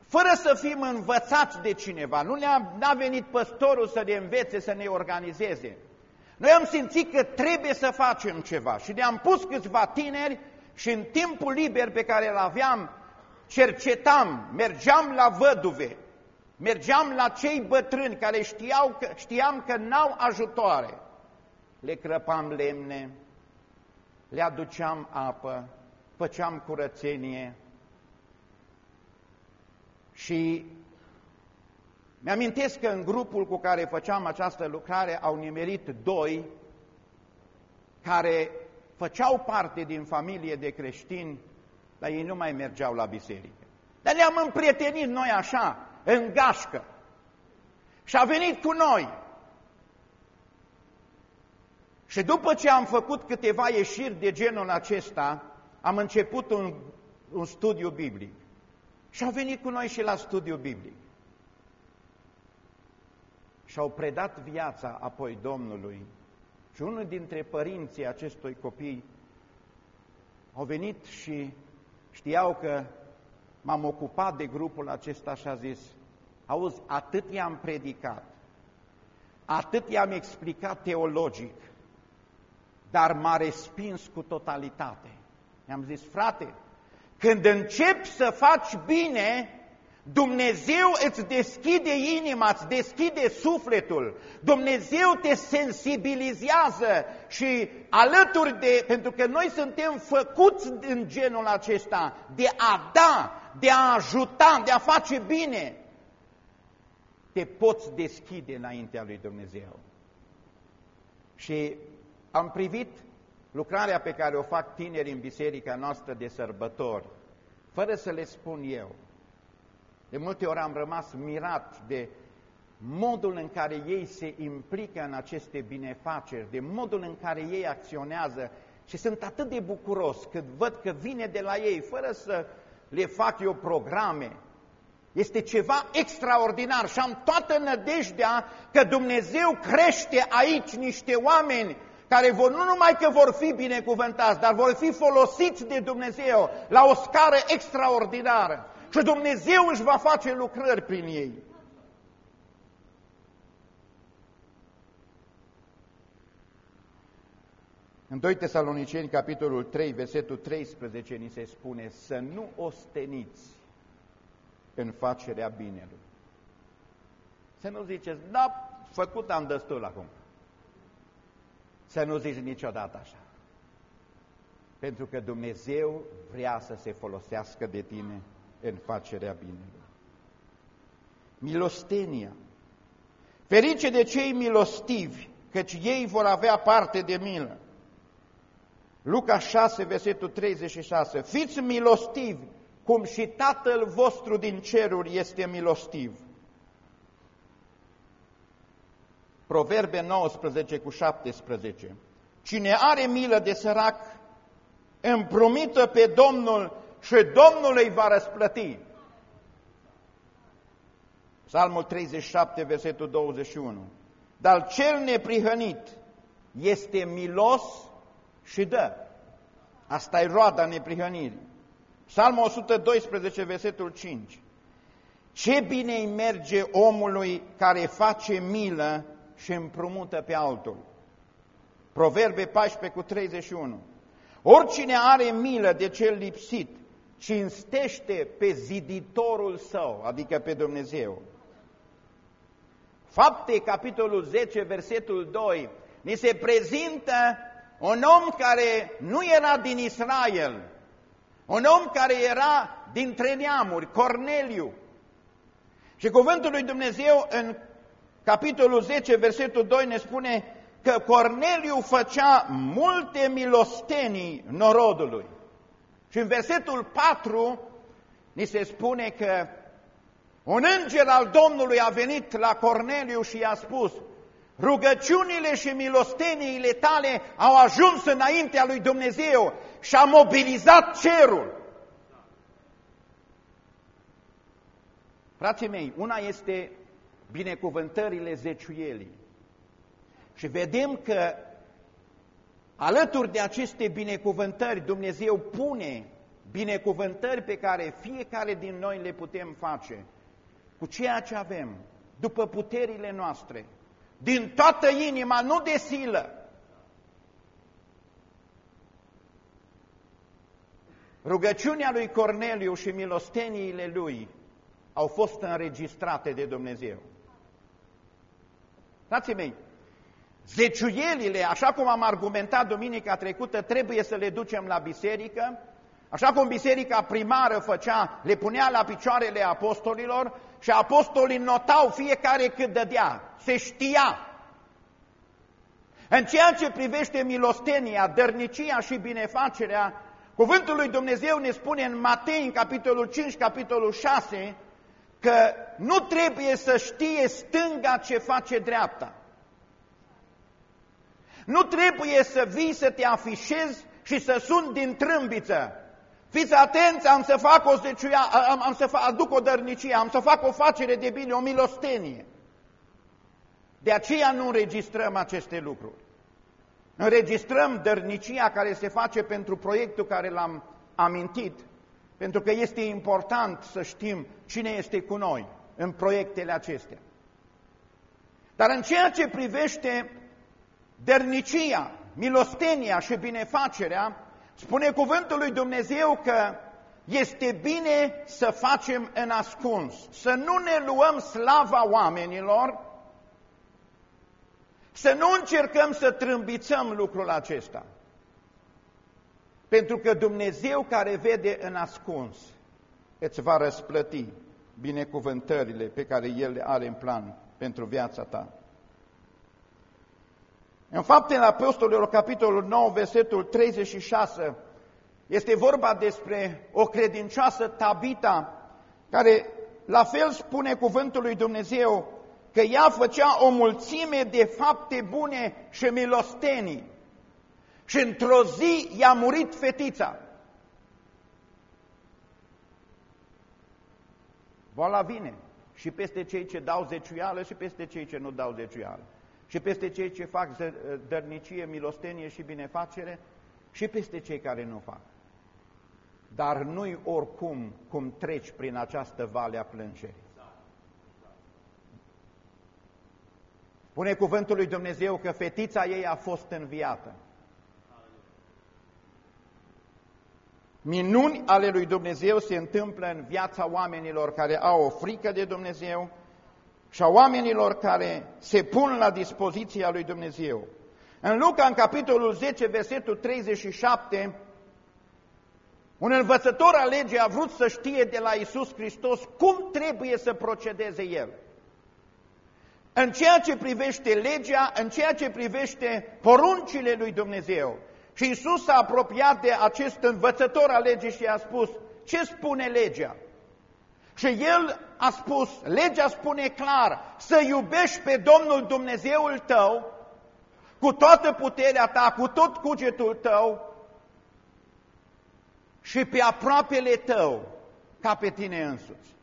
fără să fim învățați de cineva, nu ne-a n-a venit păstorul să ne învețe, să ne organizeze. Noi am simțit că trebuie să facem ceva și ne-am pus câțiva tineri și în timpul liber pe care îl aveam, cercetam, mergeam la văduve, mergeam la cei bătrâni care știau că, știam că n-au ajutoare. Le crăpam lemne, le aduceam apă, făceam curățenie și mi-amintesc că în grupul cu care făceam această lucrare au nimerit doi care făceau parte din familie de creștini, dar ei nu mai mergeau la biserică. Dar ne-am împrietenit noi așa, în gașcă. Și a venit cu noi. Și după ce am făcut câteva ieșiri de genul acesta, am început un, un studiu biblic. Și au venit cu noi și la studiu biblic. Și-au predat viața apoi Domnului. Și unul dintre părinții acestui copii au venit și știau că m-am ocupat de grupul acesta și a zis, auzi, atât i-am predicat, atât i-am explicat teologic, dar m-a respins cu totalitate. I-am zis, frate, când începi să faci bine, Dumnezeu îți deschide inima, îți deschide sufletul, Dumnezeu te sensibilizează și alături de, pentru că noi suntem făcuți în genul acesta, de a da, de a ajuta, de a face bine, te poți deschide înaintea lui Dumnezeu. Și am privit lucrarea pe care o fac tineri în biserica noastră de sărbători, fără să le spun eu. De multe ori am rămas mirat de modul în care ei se implică în aceste binefaceri, de modul în care ei acționează și sunt atât de bucuros când văd că vine de la ei, fără să le fac eu programe. Este ceva extraordinar și am toată nădejdea că Dumnezeu crește aici niște oameni care vor, nu numai că vor fi binecuvântați, dar vor fi folosiți de Dumnezeu la o scară extraordinară. Și Dumnezeu își va face lucrări prin ei. În 2 Tesaloniceni, capitolul 3, versetul 13, ni se spune să nu osteniți în facerea binelui. Să nu ziceți, da, făcut am destul acum. Să nu zici niciodată așa. Pentru că Dumnezeu vrea să se folosească de tine în facerea binelui. Milostenia. Ferice de cei milostivi, căci ei vor avea parte de milă. Luca 6, versetul 36. Fiți milostivi, cum și Tatăl vostru din ceruri este milostiv. Proverbe 19 cu 17. Cine are milă de sărac, împromită pe Domnul și Domnul îi va răsplăti. Psalmul 37, versetul 21. Dar cel neprihănit este milos și dă. Asta e roada neprihănirii. Psalmul 112, versetul 5. Ce bine îi merge omului care face milă și împrumută pe altul. Proverbe 14 cu 31. Oricine are milă de cel lipsit, cinstește pe ziditorul său, adică pe Dumnezeu. Fapte, capitolul 10, versetul 2, ni se prezintă un om care nu era din Israel, un om care era dintre neamuri, Corneliu. Și cuvântul lui Dumnezeu în capitolul 10, versetul 2 ne spune că Corneliu făcea multe milostenii norodului. Și în versetul 4 ni se spune că un înger al Domnului a venit la Corneliu și i-a spus, rugăciunile și milosteniile tale au ajuns înaintea lui Dumnezeu și a mobilizat cerul. Frații mei, una este binecuvântările zeciuielii. Și vedem că alături de aceste binecuvântări Dumnezeu pune binecuvântări pe care fiecare din noi le putem face cu ceea ce avem, după puterile noastre, din toată inima, nu de silă. Rugăciunea lui Corneliu și milosteniile lui au fost înregistrate de Dumnezeu. Frații mei, zeciuielile, așa cum am argumentat duminica trecută, trebuie să le ducem la biserică, așa cum biserica primară făcea, le punea la picioarele apostolilor și apostolii notau fiecare cât dădea, se știa. În ceea ce privește milostenia, dărnicia și binefacerea, cuvântul lui Dumnezeu ne spune în Matei, în capitolul 5, capitolul 6, că nu trebuie să știe stânga ce face dreapta. Nu trebuie să vii să te afișezi și să suni din trâmbiță. Fiți atenți, am să fac o zeciuia, am, am să fac, aduc o dărnicie, am să fac o facere de bine, o milostenie. De aceea nu înregistrăm aceste lucruri. Înregistrăm dărnicia care se face pentru proiectul care l-am amintit, pentru că este important să știm cine este cu noi în proiectele acestea. Dar în ceea ce privește dărnicia, milostenia și binefacerea, spune cuvântul lui Dumnezeu că este bine să facem în ascuns, să nu ne luăm slava oamenilor, să nu încercăm să trâmbițăm lucrul acesta. Pentru că Dumnezeu care vede în ascuns îți va răsplăti binecuvântările pe care El le are în plan pentru viața ta. În faptele Apostolilor, capitolul 9, versetul 36, este vorba despre o credincioasă Tabita, care la fel spune cuvântul lui Dumnezeu că ea făcea o mulțime de fapte bune și milostenii. Și într-o zi i-a murit fetița. Boala vine și peste cei ce dau zeciuială și peste cei ce nu dau zeciuială. Și peste cei ce fac dărnicie, milostenie și binefacere și peste cei care nu fac. Dar nu-i oricum cum treci prin această vale a plângerii. Spune cuvântul lui Dumnezeu că fetița ei a fost înviată. Minuni ale lui Dumnezeu se întâmplă în viața oamenilor care au o frică de Dumnezeu și a oamenilor care se pun la dispoziția lui Dumnezeu. În Luca, în capitolul 10, versetul 37, un învățător al legii a vrut să știe de la Isus Hristos cum trebuie să procedeze el. În ceea ce privește legea, în ceea ce privește poruncile lui Dumnezeu. Și Isus s-a apropiat de acest învățător al legii și a spus, ce spune legea? Și el a spus, legea spune clar, să iubești pe Domnul Dumnezeul tău cu toată puterea ta, cu tot cugetul tău și pe aproapele tău ca pe tine însuți.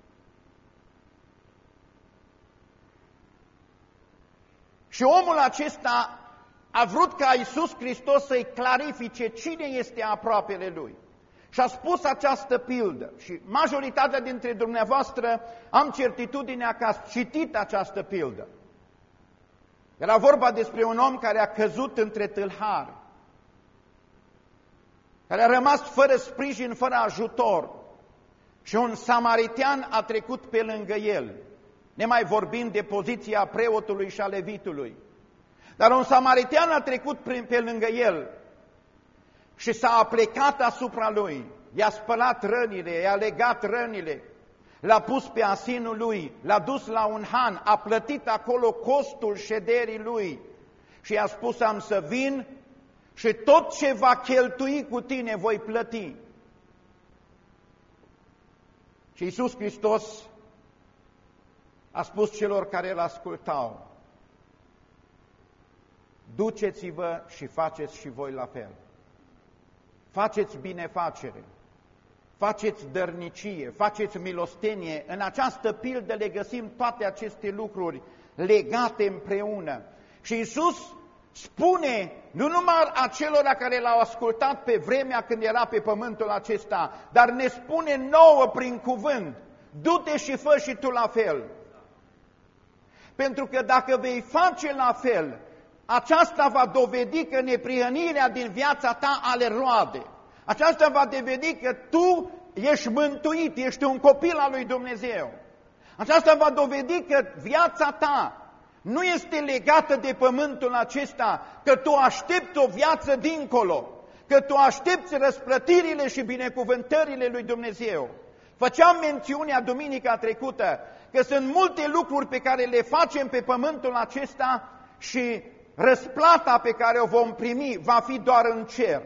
Și omul acesta a vrut ca Iisus Hristos să-i clarifice cine este aproapele lui. Și a spus această pildă și majoritatea dintre dumneavoastră am certitudinea că ați citit această pildă. Era vorba despre un om care a căzut între tâlhari, care a rămas fără sprijin, fără ajutor și un samaritean a trecut pe lângă el, nemai vorbind de poziția preotului și a levitului. Dar un samaritean a trecut pe lângă el și s-a aplecat asupra lui, i-a spălat rănile, i-a legat rănile, l-a pus pe asinul lui, l-a dus la un han, a plătit acolo costul șederii lui și i-a spus am să vin și tot ce va cheltui cu tine voi plăti. Și Iisus Hristos a spus celor care îl ascultau, duceți-vă și faceți și voi la fel faceți binefacere, faceți dărnicie, faceți milostenie. În această pildă le găsim toate aceste lucruri legate împreună. Și Iisus spune nu numai acelora care l-au ascultat pe vremea când era pe pământul acesta, dar ne spune nouă prin cuvânt, du-te și fă și tu la fel. Pentru că dacă vei face la fel, aceasta va dovedi că neprihănirea din viața ta ale roade. Aceasta va dovedi că tu ești mântuit, ești un copil al lui Dumnezeu. Aceasta va dovedi că viața ta nu este legată de pământul acesta, că tu aștepți o viață dincolo, că tu aștepți răsplătirile și binecuvântările lui Dumnezeu. Făceam mențiunea duminica trecută că sunt multe lucruri pe care le facem pe pământul acesta și răsplata pe care o vom primi va fi doar în cer.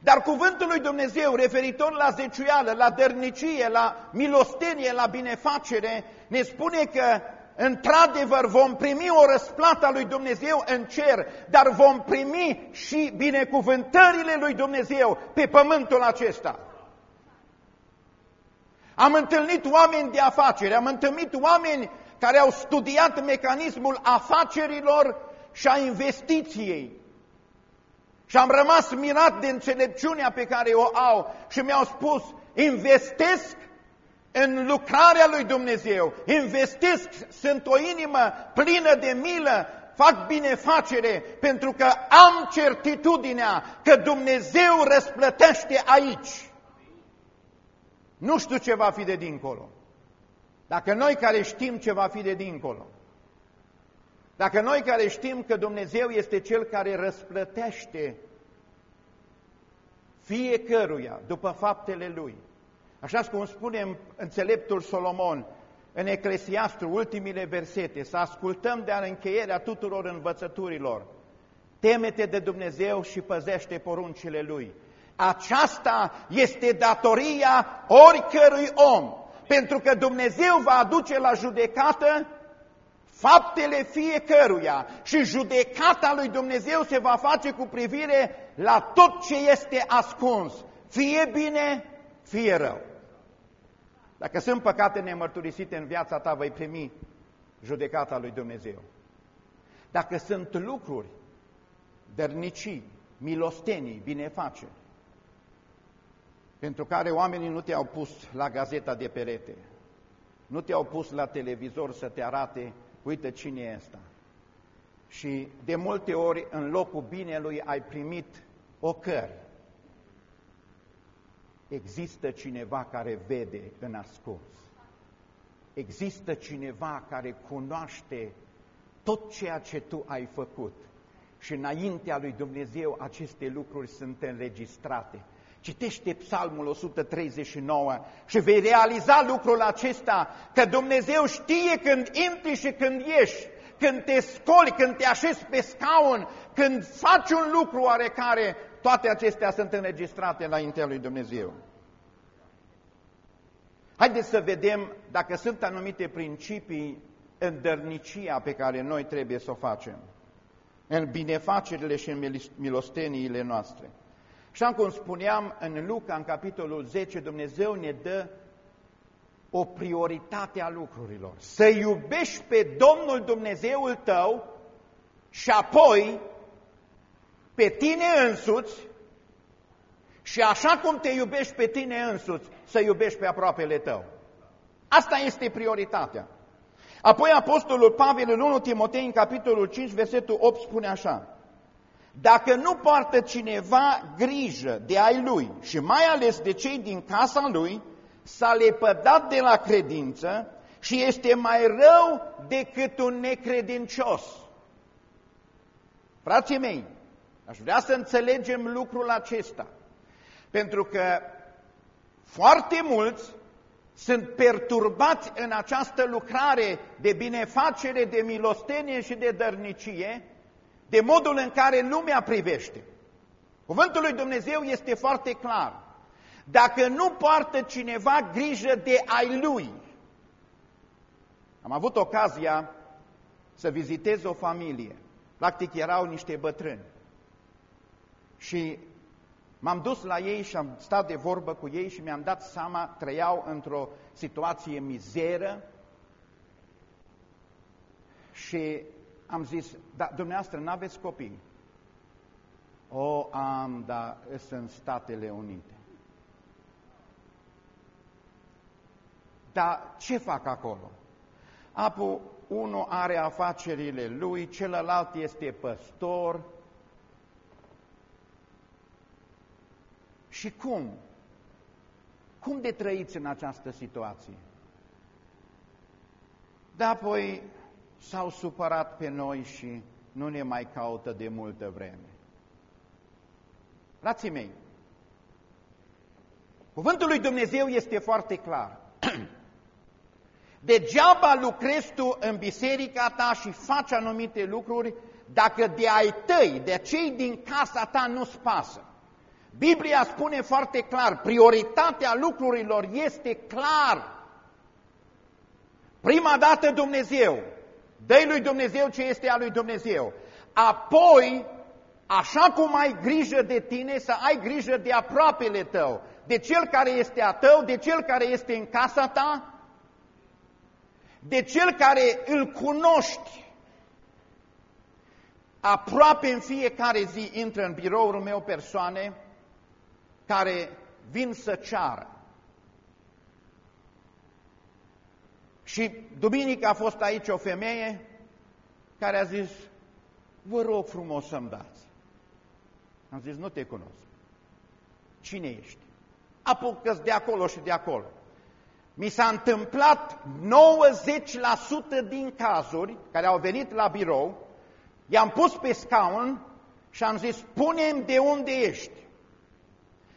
Dar cuvântul lui Dumnezeu referitor la zeciuială, la dărnicie, la milostenie, la binefacere, ne spune că într-adevăr vom primi o răsplată a lui Dumnezeu în cer, dar vom primi și binecuvântările lui Dumnezeu pe pământul acesta. Am întâlnit oameni de afaceri, am întâlnit oameni care au studiat mecanismul afacerilor și a investiției. Și am rămas mirat de înțelepciunea pe care o au și mi-au spus, investesc în lucrarea lui Dumnezeu, investesc, sunt o inimă plină de milă, fac binefacere pentru că am certitudinea că Dumnezeu răsplătește aici. Nu știu ce va fi de dincolo. Dacă noi care știm ce va fi de dincolo, dacă noi care știm că Dumnezeu este Cel care răsplătește fiecăruia după faptele Lui, așa cum spune înțeleptul Solomon în Eclesiastru, ultimile versete, să ascultăm de încheierea tuturor învățăturilor, temete de Dumnezeu și păzește poruncile Lui. Aceasta este datoria oricărui om, pentru că Dumnezeu va aduce la judecată faptele fiecăruia și judecata lui Dumnezeu se va face cu privire la tot ce este ascuns, fie bine, fie rău. Dacă sunt păcate nemărturisite în viața ta, vei primi judecata lui Dumnezeu. Dacă sunt lucruri, dărnicii, milostenii, binefaceri, pentru care oamenii nu te-au pus la gazeta de perete, nu te-au pus la televizor să te arate uite cine e ăsta. Și de multe ori în locul binelui ai primit ocări. Există cineva care vede în ascuns. Există cineva care cunoaște tot ceea ce tu ai făcut. Și înaintea lui Dumnezeu aceste lucruri sunt înregistrate. Citește Psalmul 139 și vei realiza lucrul acesta, că Dumnezeu știe când intri și când ieși, când te scoli, când te așezi pe scaun, când faci un lucru oarecare, toate acestea sunt înregistrate înaintea lui Dumnezeu. Haideți să vedem dacă sunt anumite principii în dărnicia pe care noi trebuie să o facem, în binefacerile și în milosteniile noastre. Așa cum spuneam în Luca, în capitolul 10, Dumnezeu ne dă o prioritate a lucrurilor. Să iubești pe Domnul Dumnezeul tău și apoi pe tine însuți și așa cum te iubești pe tine însuți, să iubești pe aproapele tău. Asta este prioritatea. Apoi Apostolul Pavel în 1 Timotei, în capitolul 5, versetul 8, spune așa. Dacă nu poartă cineva grijă de ai lui și mai ales de cei din casa lui, s-a lepădat de la credință și este mai rău decât un necredincios. Frații mei, aș vrea să înțelegem lucrul acesta, pentru că foarte mulți sunt perturbați în această lucrare de binefacere, de milostenie și de dărnicie, de modul în care lumea privește. Cuvântul lui Dumnezeu este foarte clar. Dacă nu poartă cineva grijă de ai lui, am avut ocazia să vizitez o familie. Practic erau niște bătrâni. Și m-am dus la ei și am stat de vorbă cu ei și mi-am dat seama, trăiau într-o situație mizeră și am zis, da, dumneavoastră, n-aveți copii? O, am, dar sunt Statele Unite. Dar ce fac acolo? Apu, unul are afacerile lui, celălalt este păstor. Și cum? Cum de trăiți în această situație? Da, apoi s-au supărat pe noi și nu ne mai caută de multă vreme. Frații mei, cuvântul lui Dumnezeu este foarte clar. Degeaba lucrezi tu în biserica ta și faci anumite lucruri dacă de ai tăi, de cei din casa ta nu-ți pasă. Biblia spune foarte clar, prioritatea lucrurilor este clar. Prima dată Dumnezeu, dă lui Dumnezeu ce este a lui Dumnezeu. Apoi, așa cum ai grijă de tine, să ai grijă de aproapele tău, de cel care este a tău, de cel care este în casa ta, de cel care îl cunoști. Aproape în fiecare zi intră în biroul meu persoane care vin să ceară. Și duminică a fost aici o femeie care a zis, vă rog frumos să-mi dați. Am zis, nu te cunosc. Cine ești? apucă de acolo și de acolo. Mi s-a întâmplat 90% din cazuri care au venit la birou, i-am pus pe scaun și am zis, spune de unde ești.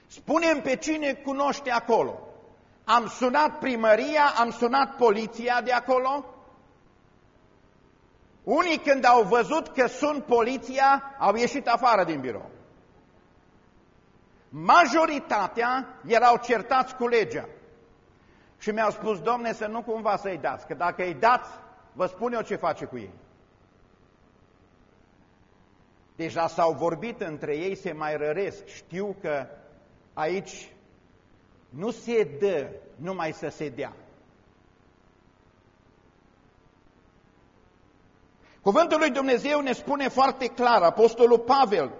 spune pe cine cunoște acolo. Am sunat primăria, am sunat poliția de acolo. Unii când au văzut că sunt poliția, au ieșit afară din birou. Majoritatea erau certați cu legea. Și mi-au spus, domne, să nu cumva să-i dați, că dacă îi dați, vă spun eu ce face cu ei. Deja s-au vorbit între ei, se mai răresc. Știu că aici nu se dă numai să se dea. Cuvântul lui Dumnezeu ne spune foarte clar, Apostolul Pavel,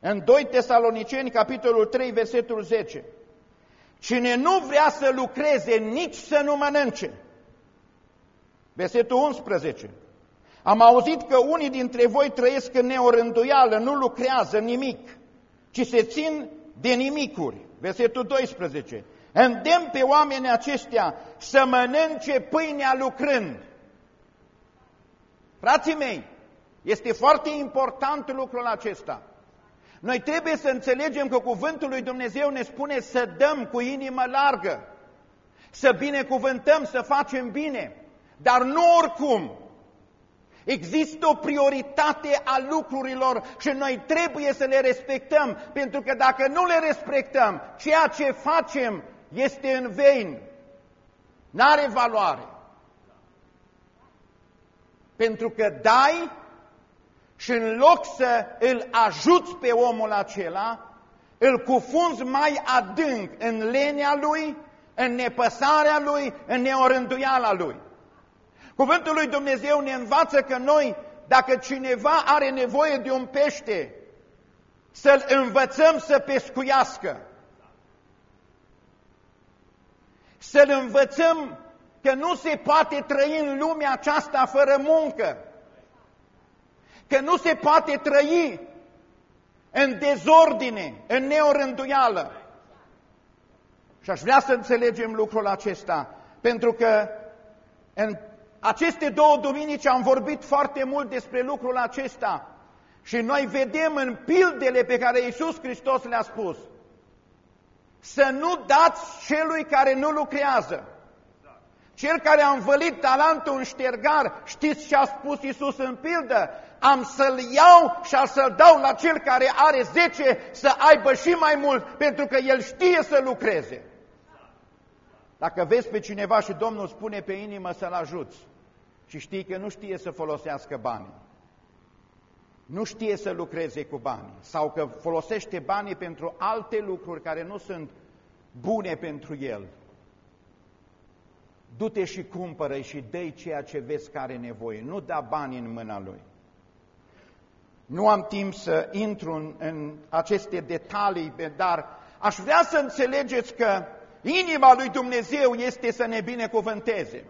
în 2 Tesaloniceni, capitolul 3, versetul 10, Cine nu vrea să lucreze, nici să nu mănânce. Versetul 11. Am auzit că unii dintre voi trăiesc în neorânduială, nu lucrează nimic, ci se țin de nimicuri. Versetul 12. Îndemn pe oamenii aceștia să mănânce pâinea lucrând. Frații mei, este foarte important lucrul acesta. Noi trebuie să înțelegem că cuvântul lui Dumnezeu ne spune să dăm cu inimă largă, să binecuvântăm, să facem bine, dar nu oricum. Există o prioritate a lucrurilor și noi trebuie să le respectăm, pentru că dacă nu le respectăm, ceea ce facem este în vain. N-are valoare. Pentru că dai și în loc să îl ajuți pe omul acela, îl cufunzi mai adânc în lenea lui, în nepăsarea lui, în neorânduiala lui. Cuvântul lui Dumnezeu ne învață că noi, dacă cineva are nevoie de un pește, să-l învățăm să pescuiască. Să-l învățăm că nu se poate trăi în lumea aceasta fără muncă, că nu se poate trăi în dezordine, în neorânduială. Și aș vrea să înțelegem lucrul acesta, pentru că în aceste două duminici am vorbit foarte mult despre lucrul acesta și noi vedem în pildele pe care Iisus Hristos le-a spus să nu dați celui care nu lucrează. Cel care a învălit talentul în ștergar, știți ce a spus Iisus în pildă? Am să-l iau și am să-l dau la cel care are zece să aibă și mai mult, pentru că el știe să lucreze. Dacă vezi pe cineva și Domnul spune pe inimă să-l ajuți și știi că nu știe să folosească banii, nu știe să lucreze cu banii sau că folosește banii pentru alte lucruri care nu sunt bune pentru el, du-te și cumpără și dă ceea ce vezi că are nevoie, nu da bani în mâna lui. Nu am timp să intru în, în aceste detalii, dar aș vrea să înțelegeți că inima lui Dumnezeu este să ne binecuvânteze.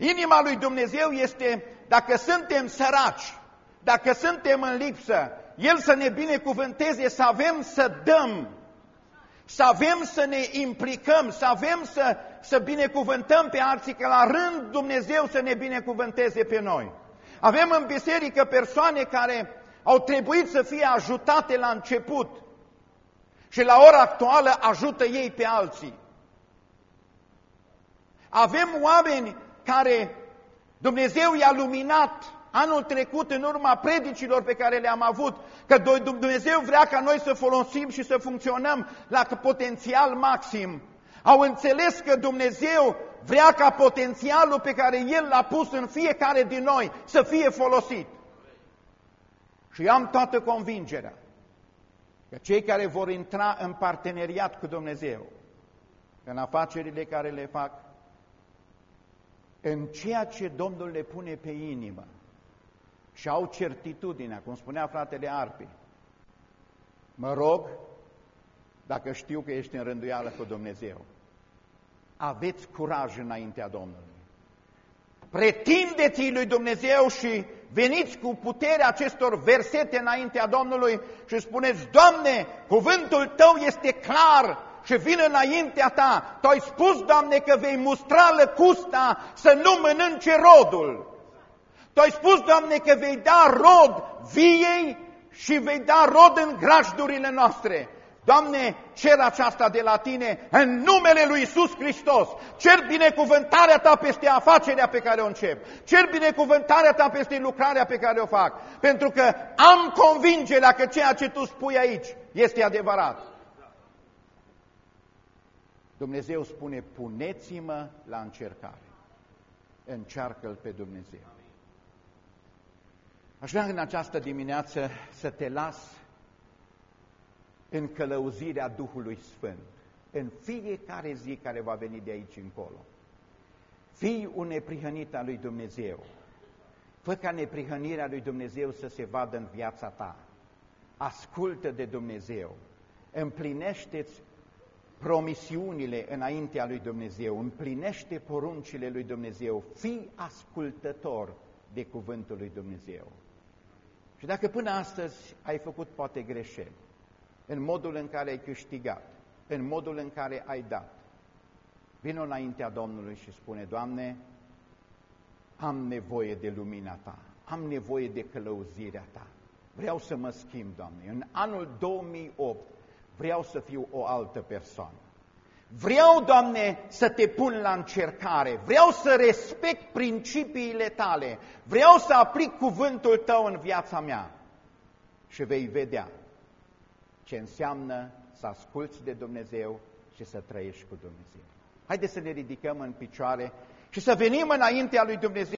Inima lui Dumnezeu este, dacă suntem săraci, dacă suntem în lipsă, El să ne binecuvânteze, să avem să dăm, să avem să ne implicăm, să avem să, să binecuvântăm pe alții, că la rând Dumnezeu să ne binecuvânteze pe noi. Avem în biserică persoane care au trebuit să fie ajutate la început și la ora actuală ajută ei pe alții. Avem oameni care Dumnezeu i-a luminat anul trecut în urma predicilor pe care le-am avut, că Dumnezeu vrea ca noi să folosim și să funcționăm la potențial maxim. Au înțeles că Dumnezeu vrea ca potențialul pe care El l-a pus în fiecare din noi să fie folosit. Și am toată convingerea că cei care vor intra în parteneriat cu Dumnezeu, în afacerile care le fac, în ceea ce Domnul le pune pe inimă și au certitudinea, cum spunea fratele Arpi, mă rog, dacă știu că ești în rânduială cu Dumnezeu, aveți curaj înaintea Domnului. Pretindeți-i lui Dumnezeu și veniți cu puterea acestor versete înaintea Domnului și spuneți, Doamne, cuvântul Tău este clar și vine înaintea Ta. Tu ai spus, Doamne, că vei mustra lăcusta să nu mănânce rodul. Tu ai spus, Doamne, că vei da rod viei și vei da rod în grajdurile noastre. Doamne, cer aceasta de la Tine în numele Lui Isus Hristos. Cer binecuvântarea Ta peste afacerea pe care o încep. Cer binecuvântarea Ta peste lucrarea pe care o fac. Pentru că am convingerea că ceea ce Tu spui aici este adevărat. Dumnezeu spune, puneți-mă la încercare. Încearcă-L pe Dumnezeu. Aș vrea în această dimineață să te las în călăuzirea Duhului Sfânt, în fiecare zi care va veni de aici încolo. Fii un neprihănit al lui Dumnezeu. Fă ca neprihănirea lui Dumnezeu să se vadă în viața ta. Ascultă de Dumnezeu. Împlinește-ți promisiunile înaintea lui Dumnezeu. Împlinește poruncile lui Dumnezeu. Fii ascultător de cuvântul lui Dumnezeu. Și dacă până astăzi ai făcut poate greșeli, în modul în care ai câștigat, în modul în care ai dat, vină înaintea Domnului și spune, Doamne, am nevoie de lumina Ta, am nevoie de călăuzirea Ta, vreau să mă schimb, Doamne. În anul 2008 vreau să fiu o altă persoană. Vreau, Doamne, să te pun la încercare, vreau să respect principiile tale, vreau să aplic cuvântul tău în viața mea și vei vedea ce înseamnă să asculți de Dumnezeu și să trăiești cu Dumnezeu. Haideți să ne ridicăm în picioare și să venim înaintea lui Dumnezeu.